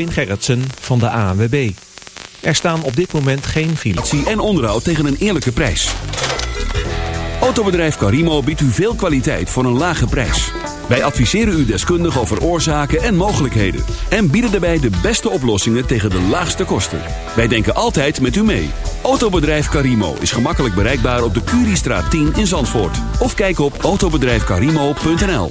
Pin Gerritsen van de ANWB. Er staan op dit moment geen files. en onderhoud tegen een eerlijke prijs. Autobedrijf Carimo biedt u veel kwaliteit voor een lage prijs. Wij adviseren u deskundig over oorzaken en mogelijkheden. En bieden daarbij de beste oplossingen tegen de laagste kosten. Wij denken altijd met u mee. Autobedrijf Carimo is gemakkelijk bereikbaar op de Curiestraat 10 in Zandvoort. Of kijk op autobedrijfcarimo.nl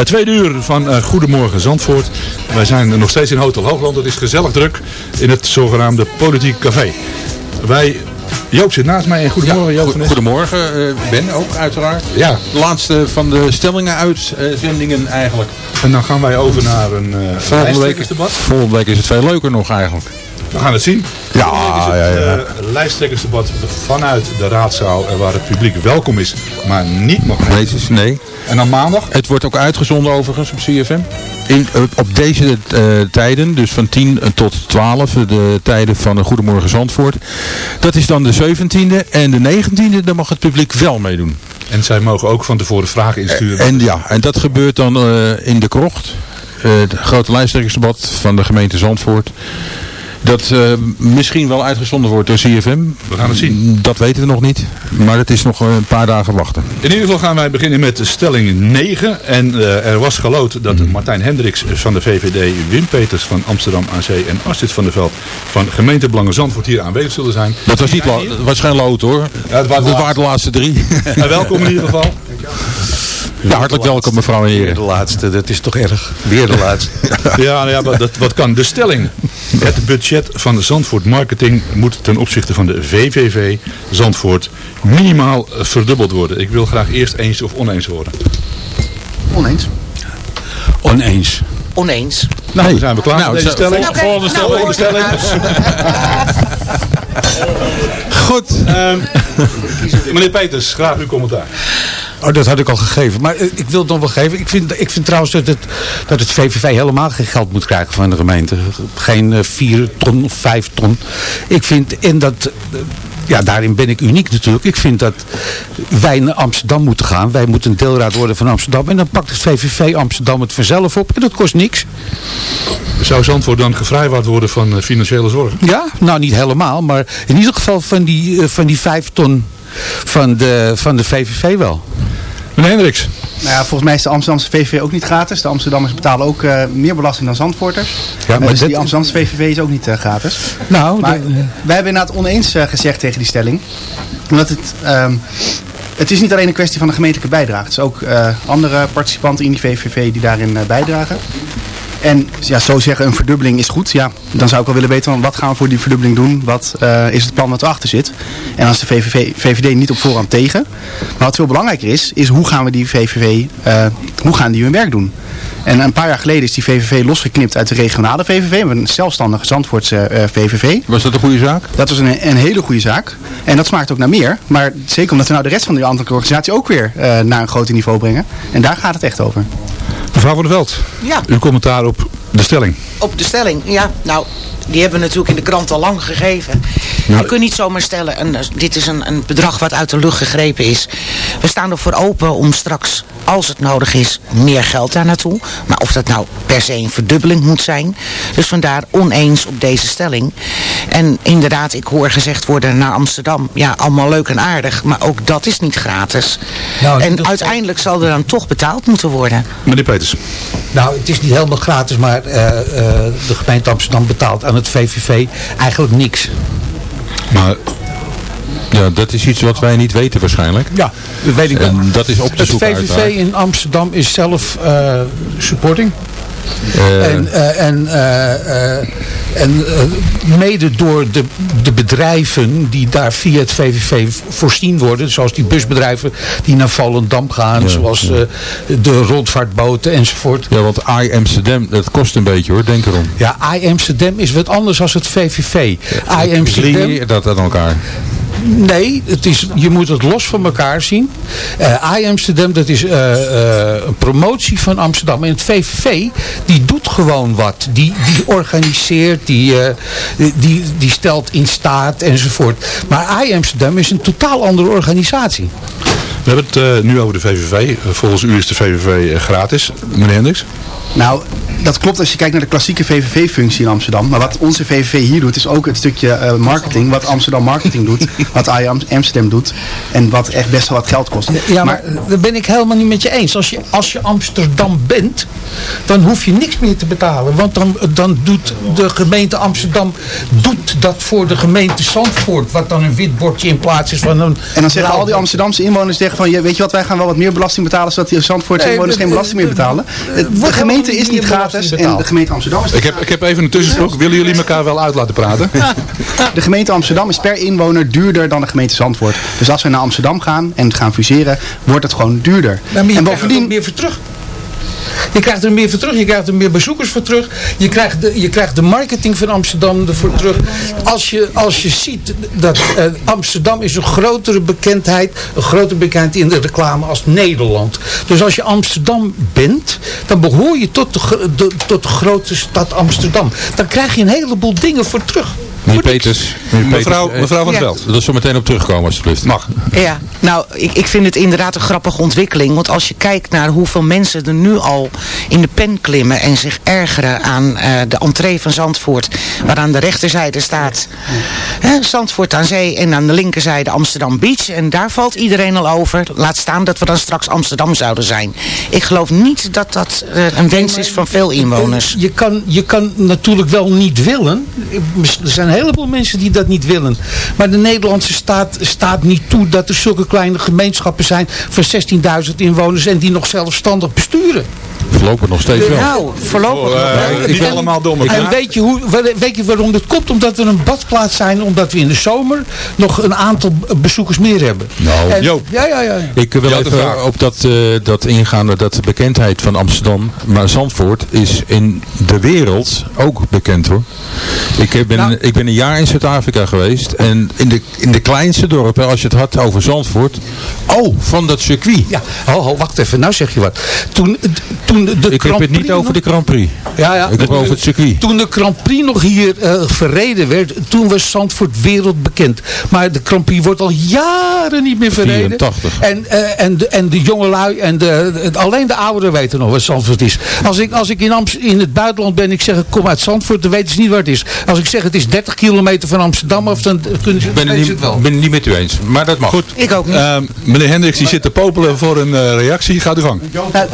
Het tweede uur van eh, Goedemorgen Zandvoort. Wij zijn nog steeds in Hotel Hoogland. Het is gezellig druk in het zogenaamde Politiek Café. Wij, Joop zit naast mij en goedemorgen Joop. Goedemorgen, eh, Ben ook uiteraard. Ja, De laatste van de stellingen uitzendingen eigenlijk. en dan gaan wij over naar een uh, Volgende week, lijsttrekkersdebat. volgende week is het veel leuker nog eigenlijk. We gaan het zien. Ja, is ja, het ja. eh, lijsttrekkersdebat vanuit de raadzaal eh, waar het publiek welkom is, maar niet mag Nee, het is- nee. En dan maandag? Het wordt ook uitgezonden overigens op CFM. In, eh, op deze tijden, dus van 10 tot 12, eh, de tijden van de Goedemorgen Zandvoort. Dat is dan de 17e. En de 19e, daar mag het publiek wel meedoen. En zij mogen ook van tevoren vragen insturen. En ja, en dat gebeurt dan in de krocht. Het grote lijsttrekkersdebat van de gemeente Zandvoort. Dat eh, misschien wel uitgezonden wordt door CFM. We gaan het zien. Dat weten we nog niet. Maar het is nog een paar dagen wachten. In ieder geval gaan wij beginnen met stelling 9. En eh, er was geloot dat Martijn Hendricks van de VVD, Wim Peters van Amsterdam AC en Astrid van der Veld van gemeentebelangen Zandvoort hier aanwezig zullen zijn. Dat was, niet was geen lood hoor. Ja, het waren de laatste drie. Welkom in ieder geval. Ja, hartelijk welkom mevrouw en Weer heren. de laatste, dat is toch erg. Weer de laatste. Ja, nou ja, wat- dat, wat kan? De stelling. Het budget van de Zandvoort Marketing moet ten opzichte van de VVV Zandvoort minimaal eh, verdubbeld worden. Ik wil graag eerst eens of oneens horen. Oneens. Oneens. Oneens. Nou, dan zijn we klaar nou, met deze zo- stelling. Volgende nou, stelling. hoor. stelling. Goed. Ehm, meneer Peters, graag uw commentaar. Oh, dat had ik al gegeven. Maar eh, ik wil het nog wel geven. Ik vind, ik vind trouwens dat het, dat het VVV helemaal geen geld moet krijgen van de gemeente. Geen eh, 4 ton of 5 ton. Ik vind, en dat... eh, ja, daarin ben ik uniek natuurlijk. Ik vind dat wij naar Amsterdam moeten gaan. Wij moeten een deelraad worden van Amsterdam. En dan pakt het VVV Amsterdam het vanzelf op. En dat kost niks. Zou Zandvoort dan gevrijwaard worden van eh, financiële zorg? Ja, nou niet helemaal. Maar in ieder geval van die, eh, van die 5 ton van de, van de VVV wel. Meneer Hendricks. Nou ja, volgens mij is de Amsterdamse VVV ook niet gratis. De Amsterdammers betalen ook eh, meer belasting dan Zandvoorters. Ja, Eh, maar dus die Amsterdamse VVV is ook niet eh, gratis. Nou, Maar dat- wij hebben inderdaad oneens eh, gezegd tegen die stelling. Omdat het... ehm, het is niet alleen een kwestie van de gemeentelijke bijdrage. Het is ook eh, andere participanten in die VVV die daarin eh, bijdragen. En ja, zo zeggen een verdubbeling is goed. Ja, dan zou ik wel willen weten van wat gaan we voor die verdubbeling doen. Wat eh, is het plan wat erachter zit. En dan is de VVV, VVD niet op voorhand tegen. Maar wat veel belangrijker is, is hoe gaan we die VVV, eh, hoe gaan die hun werk doen. En een paar jaar geleden is die VVV losgeknipt uit de regionale VVV. Een zelfstandige Zandvoortse eh, VVV. Was dat een goede zaak? Dat was een, een hele goede zaak. En dat smaakt ook naar meer. Maar zeker omdat we nou de rest van de ambtelijke organisatie ook weer naar een groter niveau brengen. En daar gaat het echt over. Mevrouw van der Veld, Ja, uw commentaar op de stelling. op de stelling. Ja, nou, die hebben we natuurlijk in de krant al lang gegeven. Nou, je kunt niet zomaar stellen, en dit is een, een bedrag wat uit de lucht gegrepen is. We staan ervoor open om straks, als het nodig is, meer geld daar naartoe. Maar of dat nou per se een verdubbeling moet zijn. Dus vandaar oneens op deze stelling. En inderdaad, ik hoor gezegd worden naar Amsterdam. Ja, allemaal leuk en aardig, maar ook dat is niet gratis. Nou, en uiteindelijk zal er dan toch betaald moeten worden. Meneer Peters. Nou, het is niet helemaal gratis, maar eh, eh, de gemeente Amsterdam betaalt aan het VVV eigenlijk niks. Maar Ja, dat is iets wat wij niet weten waarschijnlijk. Ja, dat weet ik wel. En dat is op te Het zoeken VVV uiteraard. in Amsterdam is zelf eh, supporting. Eh, en eh, en, eh, en mede door de, de bedrijven die daar via het VVV voorzien worden. Zoals die busbedrijven die naar Volendam gaan. zoals de rondvaartboten enzovoort. ja, want Amsterdam, dat kost een beetje hoor, denk erom. Ja, AI Amsterdam is wat anders dan het VVV. AI Amsterdam... Dat aan elkaar. Nee, het is, je moet het los van elkaar zien. Eh I Amsterdam, dat is eh, eh, een promotie van Amsterdam. En het VVV, die doet gewoon wat. Die, die organiseert, die, die, die stelt in staat enzovoort. Maar I Amsterdam is een totaal andere organisatie. We hebben het eh, nu over de VVV. Eh, volgens u is de VVV eh, gratis. Meneer Hendricks. Nou, dat klopt als je kijkt naar de klassieke VVV-functie in Amsterdam. Maar wat onze VVV hier doet, is ook het stukje eh, marketing. Wat Amsterdam Marketing doet, wat AI Am- Amsterdam doet. En wat echt best wel wat geld kost. Ja, maar daar ben ik helemaal niet met je eens. Als je, als je Amsterdam bent, dan hoef je niks meer te betalen. Want dan, dan doet de gemeente Amsterdam doet dat voor de gemeente Zandvoort. Wat dan een wit bordje in plaats is van een... En dan zeggen al die Amsterdamse inwoners zeggen van, ja, weet je wat, wij gaan wel wat meer belasting betalen, zodat die Zandvoortse Nee, inwoners geen belasting meer betalen. De, gemeente is niet gratis belasting en betaald. de gemeente Amsterdam is Ik heb, ik heb even een tussensprong. Willen jullie elkaar wel uit laten praten? De gemeente Amsterdam is per inwoner duurder dan de gemeente Zandvoort. Dus als we naar Amsterdam gaan en gaan fuseren, wordt het gewoon duurder. Nou, maar je en krijgt ook bovendien, meer voor terug. Je krijgt er meer voor terug, je krijgt er meer bezoekers voor terug. Je krijgt de, je krijgt de marketing van Amsterdam ervoor terug. Als je, als je ziet dat eh, Amsterdam is een grotere bekendheid, een grotere bekendheid in de reclame als Nederland. Dus als je Amsterdam bent, dan behoor je tot de, tot de grote stad Amsterdam. Dan krijg je een heleboel dingen voor terug. Meneer Peters. meneer Mevrouw- Peters, mevrouw van der. Veld. Dat is zo meteen op terugkomen alsjeblieft. Mag. Ja, nou, ik, ik vind het inderdaad een grappige ontwikkeling. Want als je kijkt naar hoeveel mensen er nu al in de pen klimmen... en zich ergeren aan eh, de entree van Zandvoort... waar aan de rechterzijde staat hè, Zandvoort aan zee... en aan de linkerzijde Amsterdam Beach. En daar valt iedereen al over. Laat staan dat we dan straks Amsterdam zouden zijn. Ik geloof niet dat dat eh, een wens is van veel inwoners. Je kan, je kan natuurlijk wel niet willen. Er zijn een heleboel mensen die dat niet willen. Maar de Nederlandse staat staat niet toe dat er zulke kleine gemeenschappen zijn van 16.000 inwoners en die nog zelfstandig besturen. Voorlopig nog steeds wel. Nou, voorlopig nog wel. Eh, niet En- allemaal door En weet je, hoe, weet je waarom dat komt? Omdat we een badplaats zijn, omdat we in de zomer nog een aantal bezoekers meer hebben. Nou, En- Joop. Ja, ja, ja. Ik wil even vraag. op dat, eh, dat ingaan, dat de bekendheid van Amsterdam, maar Zandvoort is in de wereld ook bekend hoor. Ik heb- ben, Nou. ik ben een jaar in Zuid-Afrika geweest en in de, in de kleinste dorpen, als je het had over Zandvoort, oh, van dat circuit. Ja, ho, ho, wacht even, nou zeg je wat. Toen, toen de ik heb het niet Prix over nog- de Grand Prix. Ja, ja. Ik heb het over het circuit. Toen de Grand Prix nog hier eh, verreden werd, toen was Zandvoort wereldbekend. Maar de Grand Prix wordt al jaren niet meer verreden. 84. En, eh, en, de, en de jongelui en de, de- alleen de ouderen weten nog wat Zandvoort is. Als ik, als ik in, Amst- in het buitenland ben, ik zeg ik kom uit Zandvoort, dan weten ze niet waar het is. Als ik zeg het is 30 kilometer van Amsterdam af, dan kunnen ze, Ik ben het niet, het wel. ben het niet met u eens, maar dat mag. Goed. Ik ook niet. Ehm, meneer Hendricks die zit te popelen voor een eh, reactie. Gaat u gang.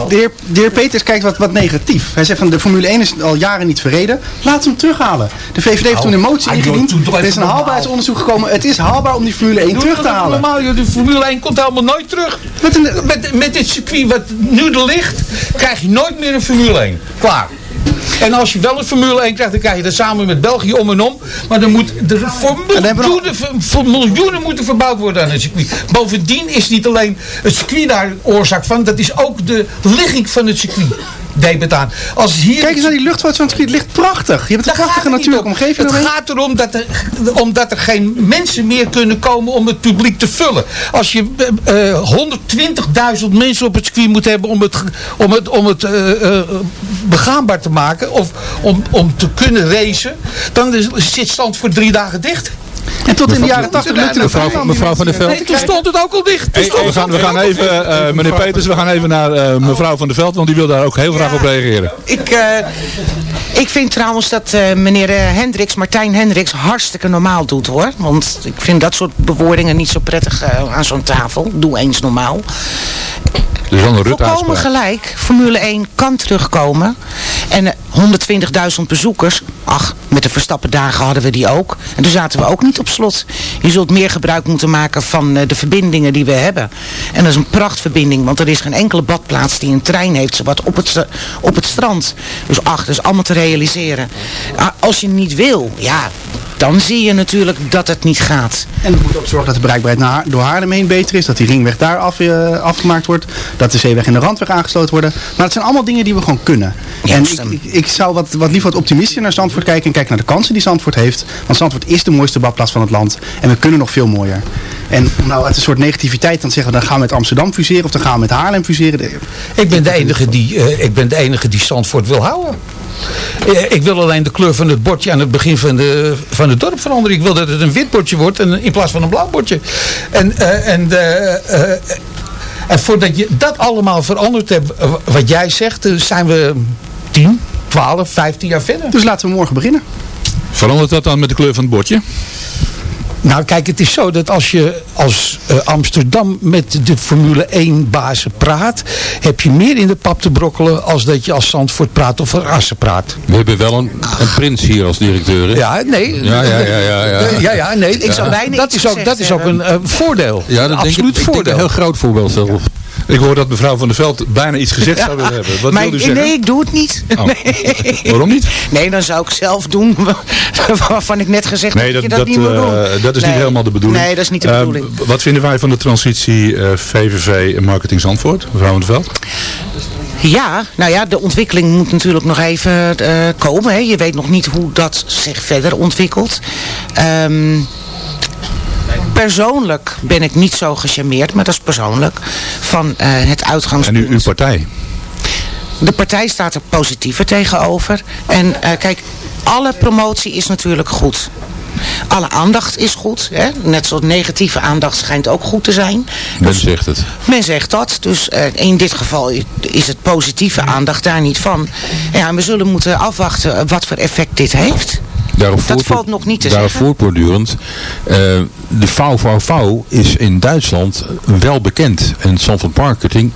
De, heer, de heer Peters kijkt wat, wat negatief. Hij zegt van de Formule 1 is al jaren niet verreden. Laat hem terughalen. De VVD heeft toen een motie ingediend. Er is een haalbaarheidsonderzoek gekomen. Het is haalbaar om die Formule 1 Doe terug te halen. Normaal, joh, de Formule 1 komt helemaal nooit terug. Met Met, met dit circuit wat nu er ligt, krijg je nooit meer een Formule 1. Klaar. En als je wel een Formule 1 krijgt, dan krijg je dat samen met België om en om. Maar dan moet er voor miljoenen, voor miljoenen moeten verbouwd worden aan het circuit. Bovendien is niet alleen het circuit daar oorzaak van, dat is ook de ligging van het circuit. Aan. Als hier kijk eens naar die luchtvaart van het ligt prachtig. Je hebt een daar prachtige natuurlijke om. omgeving. Het gaat erom dat er, omdat er geen mensen meer kunnen komen om het publiek te vullen. Als je eh, eh, 120.000 mensen op het circuit moet hebben om het, om het, om het eh, eh, begaanbaar te maken. Of om, om te kunnen racen. Dan is, zit stand voor drie dagen dicht. En tot in de jaren 80 lukte het Mevrouw, van der Veld. Toen stond het ook al dicht. Toen Hey, stond we, gaan, we gaan even, eh, meneer Peters, we gaan even naar eh, mevrouw van der Veld, want die wil daar ook heel graag op reageren. Ik, eh, ik vind trouwens dat eh, meneer eh, Hendricks, Martijn Hendricks, hartstikke normaal doet hoor. Want ik vind dat soort bewoordingen niet zo prettig aan zo'n tafel. Doe eens normaal. Een Rutte Volkomen gelijk. Formule 1 kan terugkomen. En eh, 120.000 bezoekers. Ach, met de Verstappen dagen hadden we die ook. En toen zaten we ook niet op slot. Je zult meer gebruik moeten maken van eh, de verbindingen die we hebben. En dat is een prachtverbinding. Want er is geen enkele badplaats die een trein heeft. Zowat op het, op het strand. Dus ach, dat is allemaal te realiseren. Ah, Als je niet wil, ja, dan zie je natuurlijk dat het niet gaat. En het moet ook zorgen dat de bereikbaarheid naar, door Haarlem heen beter is. Dat die ringweg daar af, eh, afgemaakt wordt. Dat de zeeweg en de randweg aangesloten worden. Maar het zijn allemaal dingen die we gewoon kunnen. En ik, ik, ik zou wat, wat liever wat optimistischer naar Zandvoort kijken. En kijken naar de kansen die Zandvoort heeft. Want Zandvoort is de mooiste badplaats van het land. En we kunnen nog veel mooier. En om nou uit een soort negativiteit dan zeggen. Dan gaan we met Amsterdam fuseren. Of dan gaan we met Haarlem fuseren. Ik ben de enige die, eh, ik ben de enige die Zandvoort wil houden. Eh, Ik wil alleen de kleur van het bordje aan het begin van, de, van het dorp veranderen. Ik wil dat het een wit bordje wordt en, in plaats van een blauw bordje. En, eh, en, en voordat je dat allemaal veranderd hebt, eh, wat jij zegt, eh, zijn we 10, 12, 15 jaar verder. Dus laten we morgen beginnen. Verandert dat dan met de kleur van het bordje? Nou kijk, het is zo dat als je als eh, Amsterdam met de Formule 1 bazen praat, heb je meer in de pap te brokkelen als dat je als Zandvoort praat of als Assen praat. We hebben wel een, een prins hier als directeur. hè? Ja, nee. Ja, ja, ja, ja, ja. Eh, ja, ja, nee. Ik zou bijna dat is ook, dat is ook een eh, voordeel. Ja, dat denk ik, Absoluut ik denk voordeel. een heel groot voorbeeld zelf. Ik hoor dat mevrouw van der Veld bijna iets gezegd zou willen hebben. Wat wil u zeggen? nee, ik doe het niet. Oh. Nee. Waarom niet? Nee, dan zou ik zelf doen waarvan ik net gezegd heb Nee, dat, je dat, dat, niet moet doen. eh, dat is niet helemaal de bedoeling. Nee, dat is niet de Eh, bedoeling. wat vinden wij van de transitie eh, VVV en Marketing Zandvoort, mevrouw van der Veld? Ja, nou ja, de ontwikkeling moet natuurlijk nog even eh, komen. Hè. Je weet nog niet hoe dat zich verder ontwikkelt. Ehm, persoonlijk ben ik niet zo gecharmeerd, maar dat is persoonlijk, van eh, het En uitgangspunt. u, uw partij? De partij staat er positiever tegenover. En eh, kijk, alle promotie is natuurlijk goed. Alle aandacht is goed. Hè? Net zoals negatieve aandacht schijnt ook goed te zijn. Men zegt het. Men zegt dat. Dus eh, in dit geval is het positieve aandacht daar niet van. Ja, en we zullen moeten afwachten wat voor effect dit heeft. Daarop Dat valt nog niet te daarop zeggen. voortbordurend. eh, de VVV is in Duitsland wel bekend. En Zandvoort Marketing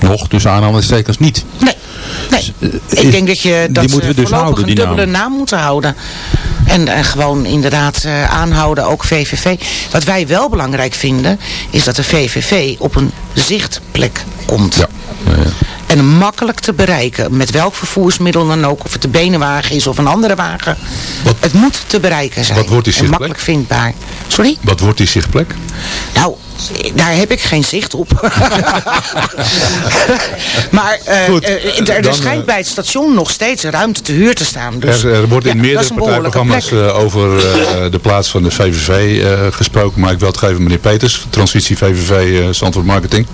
nog tussen aanhalingstekens niet. Nee. nee. Eh, Ik denk dat je die dat moeten we eh, dus voorlopig houden, een die dubbele naam. naam moeten houden. En, en gewoon inderdaad aanhouden, ook VVV. Wat wij wel belangrijk vinden, is dat de VVV op een zichtplek komt. Ja. En makkelijk te bereiken. Met welk vervoersmiddel dan ook. Of het de benenwagen is of een andere wagen. Het moet te bereiken zijn. Wat wordt die zichtplek? makkelijk vindbaar. Sorry? Wat wordt die zichtplek? Nou, daar heb ik geen zicht op. maar eh, Goed, eh, er, er dan, schijnt eh, bij het station nog steeds ruimte te huur te staan. Dus, er, er wordt in ja, meerdere partijprogramma's over de plaats van de VVV gesproken. Maar ik wil het geven meneer Peters, transitie VVV Zandvoort Marketing.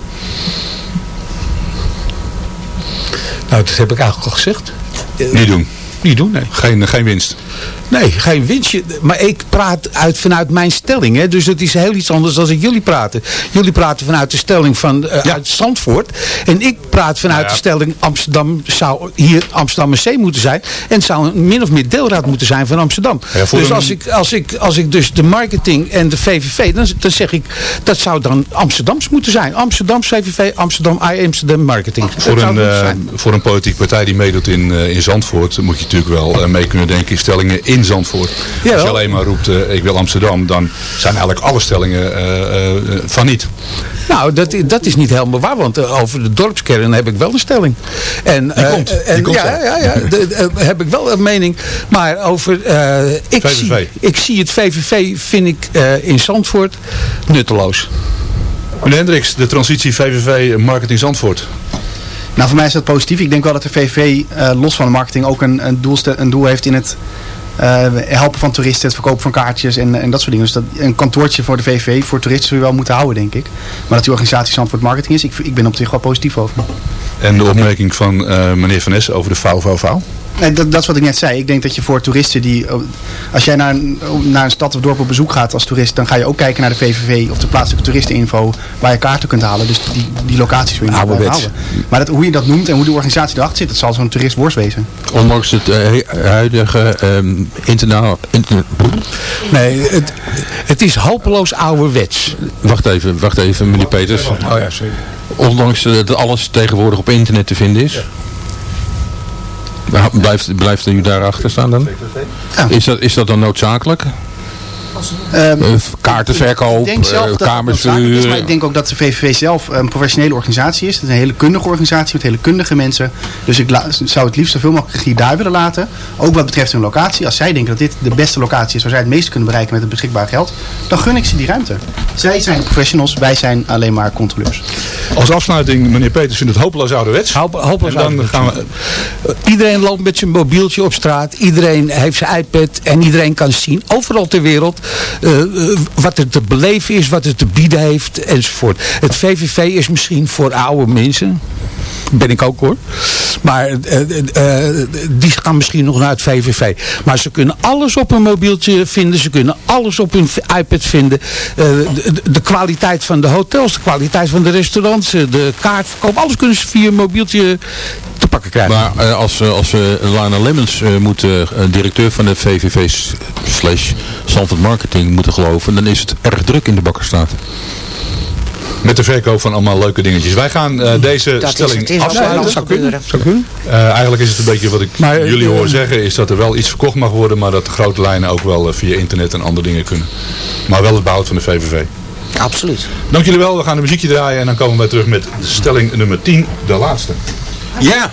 Nou, dat heb ik eigenlijk al gezegd. Niet doen. Niet doen, nee. Geen, geen winst. Nee, geen winstje. Maar ik praat uit, vanuit mijn stelling. Hè? Dus het is heel iets anders dan ik jullie praten. Jullie praten vanuit de stelling van eh, uit Zandvoort. En ik praat vanuit de stelling Amsterdam zou hier Amsterdam C moeten zijn. En zou een min of meer deelraad moeten zijn van Amsterdam. Ja, dus een- als, ik, als, ik, als ik dus de marketing en de VVV, dan, dan zeg ik dat zou dan Amsterdams moeten zijn. Amsterdam VVV, Amsterdam I Amsterdam Marketing. Voor een, eh, voor een politieke partij die meedoet in, eh, in Zandvoort moet je natuurlijk wel mee kunnen denken in stellingen in Zandvoort. Als je alleen maar roept eh, ik wil Amsterdam, dan zijn eigenlijk alle stellingen eh, eh, van niet. Nou, dat, dat is niet helemaal waar, want over de dorpskern heb ik wel een stelling. En, Die eh, komt, die en, komt ja, ja, ja, de- heb ik wel een mening. Maar over, eh, ik, VVV. zie, ik zie het VVV, vind ik eh, in Zandvoort nutteloos. Meneer Hendricks, de transitie VVV Marketing Zandvoort. Nou, voor mij is dat positief. Ik denk wel dat de VVV eh, los van de marketing ook een, een, doelstel, een doel heeft in het helpen van toeristen, het verkopen van kaartjes en, en dat soort dingen. Dus dat, een kantoortje voor de VVV, voor toeristen, zul je wel moeten houden, denk ik. Maar dat die organisatie Zandvoort Marketing is, ik, ik ben op zich wel positief over. En de opmerking van eh, meneer Van Ness over de VVV. Nee, dat, dat is wat ik net zei. Ik denk dat je voor toeristen die... oh, Als jij naar een, naar een stad of dorp op bezoek gaat als toerist... dan ga je ook kijken naar de VVV of de plaatselijke toeristeninfo... waar je kaarten kunt halen. Dus die, die locaties wil je niet houden. Maar dat, hoe je dat noemt en hoe de organisatie erachter zit... dat zal zo'n toerist worst wezen. Ondanks het eh, huidige ehm interna- inter- Nee, het, het is hopeloos ouderwets. Wacht even, wacht even meneer Peters. Oh ja, sorry. Ondanks eh, dat alles tegenwoordig op internet te vinden is. Blijft, blijft u daarachter staan dan? Ja. Is, dat, is dat dan noodzakelijk? Eh, kaartenverkoop, Ik denk zelf eh, kamers is, maar ik denk ook dat de VVV zelf een professionele organisatie is. Het is een hele kundige organisatie met hele kundige mensen. Dus ik zou het liefst zoveel mogelijk regie daar willen laten. Ook wat betreft hun locatie. Als zij denken dat dit de beste locatie is waar zij het meest kunnen bereiken met het beschikbaar geld, dan gun ik ze die ruimte. Zij zijn de professionals, wij zijn alleen maar controleurs. Als afsluiting, meneer Peters vindt het hopeloos ouderwets. Hoop- hopeloos en dan ouderwets. gaan we... Iedereen loopt met zijn mobieltje op straat. Iedereen heeft zijn iPad. En iedereen kan zien, overal ter wereld, eh, eh, wat er te beleven is, wat het te bieden heeft, enzovoort. Het VVV is misschien voor oude mensen. Ben ik ook hoor. Maar eh, eh, eh, die gaan misschien nog naar het VVV. Maar ze kunnen alles op hun mobieltje vinden. Ze kunnen alles op hun iPad vinden. Eh, de, de kwaliteit van de hotels, de kwaliteit van de restaurants, eh, de kaartverkoop. Alles kunnen ze via mobieltje pakken krijgen. Maar eh, als, we- als we Lana Lemmens eh, moeten, eh, directeur van de VVV slash Zandvoort Marketing moeten geloven, dan is het erg druk in de Bakkerstraat. Met de verkoop van allemaal leuke dingetjes. Wij gaan eh, deze Dat stelling is afsluiten. kunnen. Eh, eigenlijk is het een beetje wat ik Maar, eh, jullie hoor eh, zeggen, is dat er wel iets verkocht mag worden, maar dat de grote lijnen ook wel eh, via internet en andere dingen kunnen. Maar wel het behoud van de VVV. Absoluut. Dank jullie wel, we gaan een muziekje draaien en dan komen wij terug met stelling nummer 10, de laatste. Ja!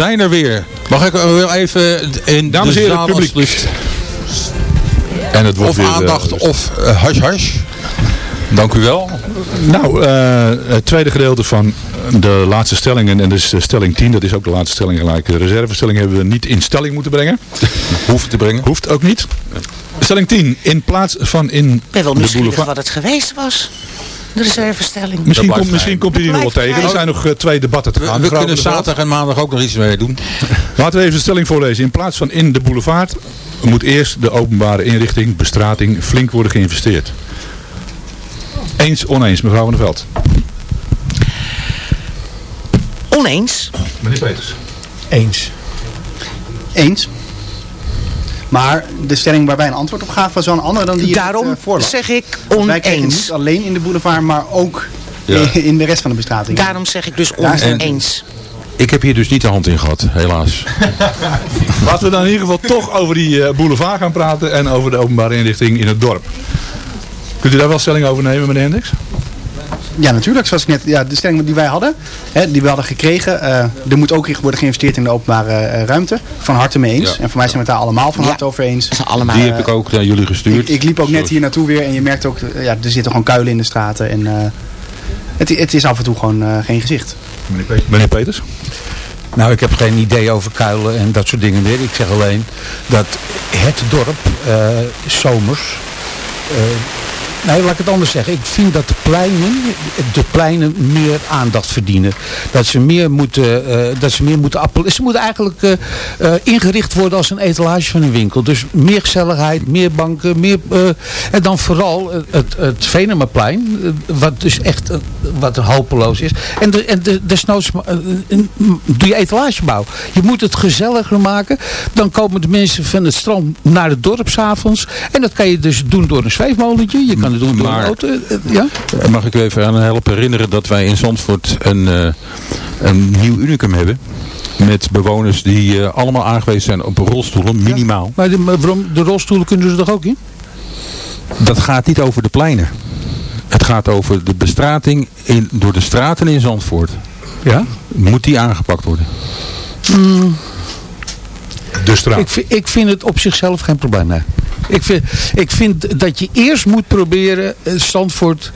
zijn er weer. Mag ik eh, wel even in Dames de en heren, publiek. alsjeblieft? En het wordt Of weer, eh, aandacht of uh, hash hash. Dank u wel. Nou, eh, het tweede gedeelte van de laatste stellingen, en dat is eh, stelling 10, dat is ook de laatste stelling gelijk. De reservestelling hebben we niet in stelling moeten brengen. Hoeft te brengen. Hoeft ook niet. Stelling 10, in plaats van in Ik ben wel nieuwsgierig wat het geweest was. De reservestelling. Misschien, komt, misschien komt hij er nog wel tegen. Er zijn nog eh, twee debatten te We, gaan. we Mevrouw kunnen zaterdag en maandag ook nog iets mee doen. Laten we even de stelling voorlezen. In plaats van in de boulevard moet eerst de openbare inrichting, bestrating, flink worden geïnvesteerd. Eens, oneens, mevrouw van der Veld. Oneens. Meneer Peters. Eens. Eens. Maar de stelling waar wij een antwoord op gaven was wel een andere dan die je Daarom eh, zeg ik Wij kijken oneens. niet alleen in de boulevard, maar ook Ja. in de rest van de bestrating. Daarom zeg ik dus oneens. Ik heb hier dus niet de hand in gehad, helaas. Laten we dan in ieder geval toch over die eh, boulevard gaan praten en over de openbare inrichting in het dorp. Kunt u daar wel stelling over nemen, meneer Hendricks? Ja, natuurlijk. Zoals ik net, ja, de stelling die wij hadden, hè, die we hadden gekregen. eh, er moet ook worden geïnvesteerd in de openbare eh, ruimte. Van harte mee eens. Ja. En voor mij zijn we het daar allemaal van Ja. harte over eens. Allemaal. Die heb ik ook naar jullie gestuurd. ik liep ook net hier naartoe weer en je merkt ook, eh, ja, er zitten gewoon kuilen in de straten. En eh, het, het is af en toe gewoon eh, geen gezicht. Meneer Peters. Meneer Peters? Nou, ik heb geen idee over kuilen en dat soort dingen meer. Ik zeg alleen dat het dorp eh, zomers... eh, nee, laat ik het anders zeggen. Ik vind dat de pleinen, de pleinen meer aandacht verdienen. Dat ze meer moeten, eh, dat ze meer moeten appelleren. Ze moeten eigenlijk eh, eh, ingericht worden als een etalage van een winkel. Dus meer gezelligheid, meer banken, meer... en dan vooral het, het Venemaplein, wat dus echt wat hopeloos is. En, de, en de, desnoods doe je etalagebouw. Je moet het gezelliger maken. Dan komen de mensen van het strand naar het dorp s'avonds. En dat kan je dus doen door een zweefmolentje. Je het doen door Maar- auto. eh, ja? Mag ik u even aan helpen herinneren dat wij in Zandvoort een, eh, een nieuw unicum hebben. Met bewoners die eh, allemaal aangewezen zijn op rolstoelen, minimaal. Maar, de, maar waarom, de rolstoelen kunnen ze er ook in? Dat gaat niet over de pleinen. Het gaat over de bestrating in, door de straten in Zandvoort. Ja. Moet die aangepakt worden? De straat. Ik, vind- ik vind het op zichzelf geen probleem. Nee. Ik, vind, ik vind dat je eerst moet proberen eh, Zandvoort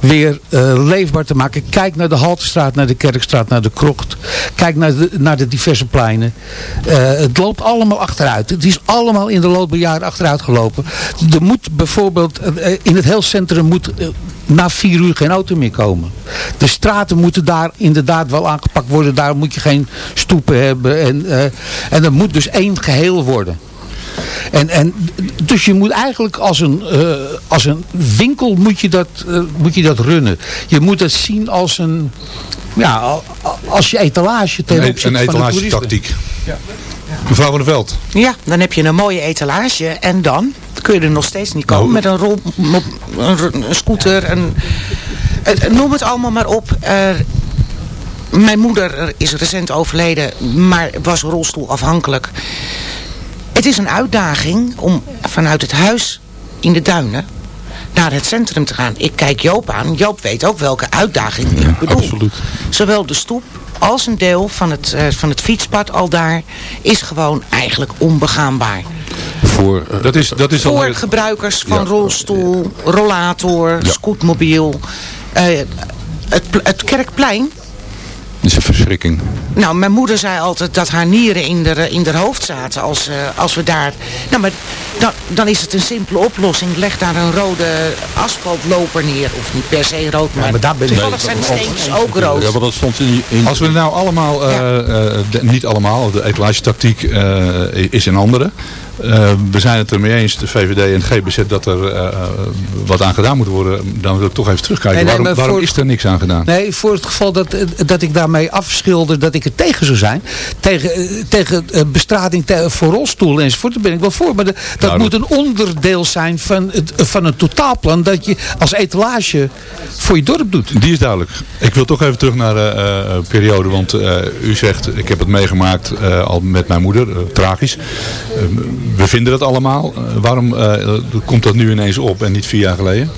weer eh, leefbaar te maken. Kijk naar de Haltestraat, naar de Kerkstraat, naar de Krocht. Kijk naar de, naar de diverse pleinen. Eh, het loopt allemaal achteruit. Het is allemaal in de loop der jaren achteruit gelopen. Er moet bijvoorbeeld in het heel centrum moet, na vier uur geen auto meer komen. De straten moeten daar inderdaad wel aangepakt worden. Daar moet je geen stoepen hebben. En, eh, en dat moet dus één geheel worden. En, en, dus je moet eigenlijk als een, eh, als een winkel moet je, dat, eh, moet je dat runnen. Je moet het zien als een, ja, als je etalage ten Een, opzichte een van de toeristen. etalatietaktiek. Mevrouw van der Veld. Ja, dan heb je een mooie etalage en dan kun je er nog steeds niet komen Nou. met een, rol, een, een scooter, een, noem het allemaal maar op. Eh, mijn moeder is recent overleden, maar was rolstoelafhankelijk. Het is een uitdaging om vanuit het huis in de duinen naar het centrum te gaan. Ik kijk Joop aan. Joop weet ook welke uitdaging ik bedoel. absoluut. Zowel de stoep als een deel van het, eh, van het fietspad al daar is gewoon eigenlijk onbegaanbaar. Voor, eh, Dat is, dat is al... Voor gebruikers van Ja. rolstoel, rollator, Ja. scootmobiel. Eh, het, het kerkplein. Is een verschrikking. Nou, mijn moeder zei altijd dat haar nieren in de, in haar hoofd zaten als, eh, als we daar... Nou, maar dan, dan is het een simpele oplossing. Leg daar een rode asfaltloper neer. Of niet per se rood, maar, maar daar ben ik- toevallig zijn de steentjes ook rood. Ja, want dat stond in, in Als we nou allemaal, eh, eh, de- niet allemaal, de etalagetactiek eh, is een andere. Eh, we zijn het ermee eens, de VVD en het GBZ, dat er eh, eh, wat aan gedaan moet worden. Dan wil ik toch even terugkijken. Nee, nee, waarom waarom is er niks aan gedaan? Nee, voor het geval dat, dat ik daarmee afschilder dat ik er tegen zou zijn. Tegen, tegen bestrating te- voor rolstoelen enzovoort. Daar ben ik wel voor. Maar de- dat Nou, moet een onderdeel zijn van, het, van een totaalplan. Dat je als etalage voor je dorp doet. Die is duidelijk. Ik wil toch even terug naar de periode. Want u zegt, ik heb het meegemaakt al met mijn moeder. tragisch. We vinden dat allemaal. Eh, waarom eh, komt dat nu ineens op en niet vier jaar geleden?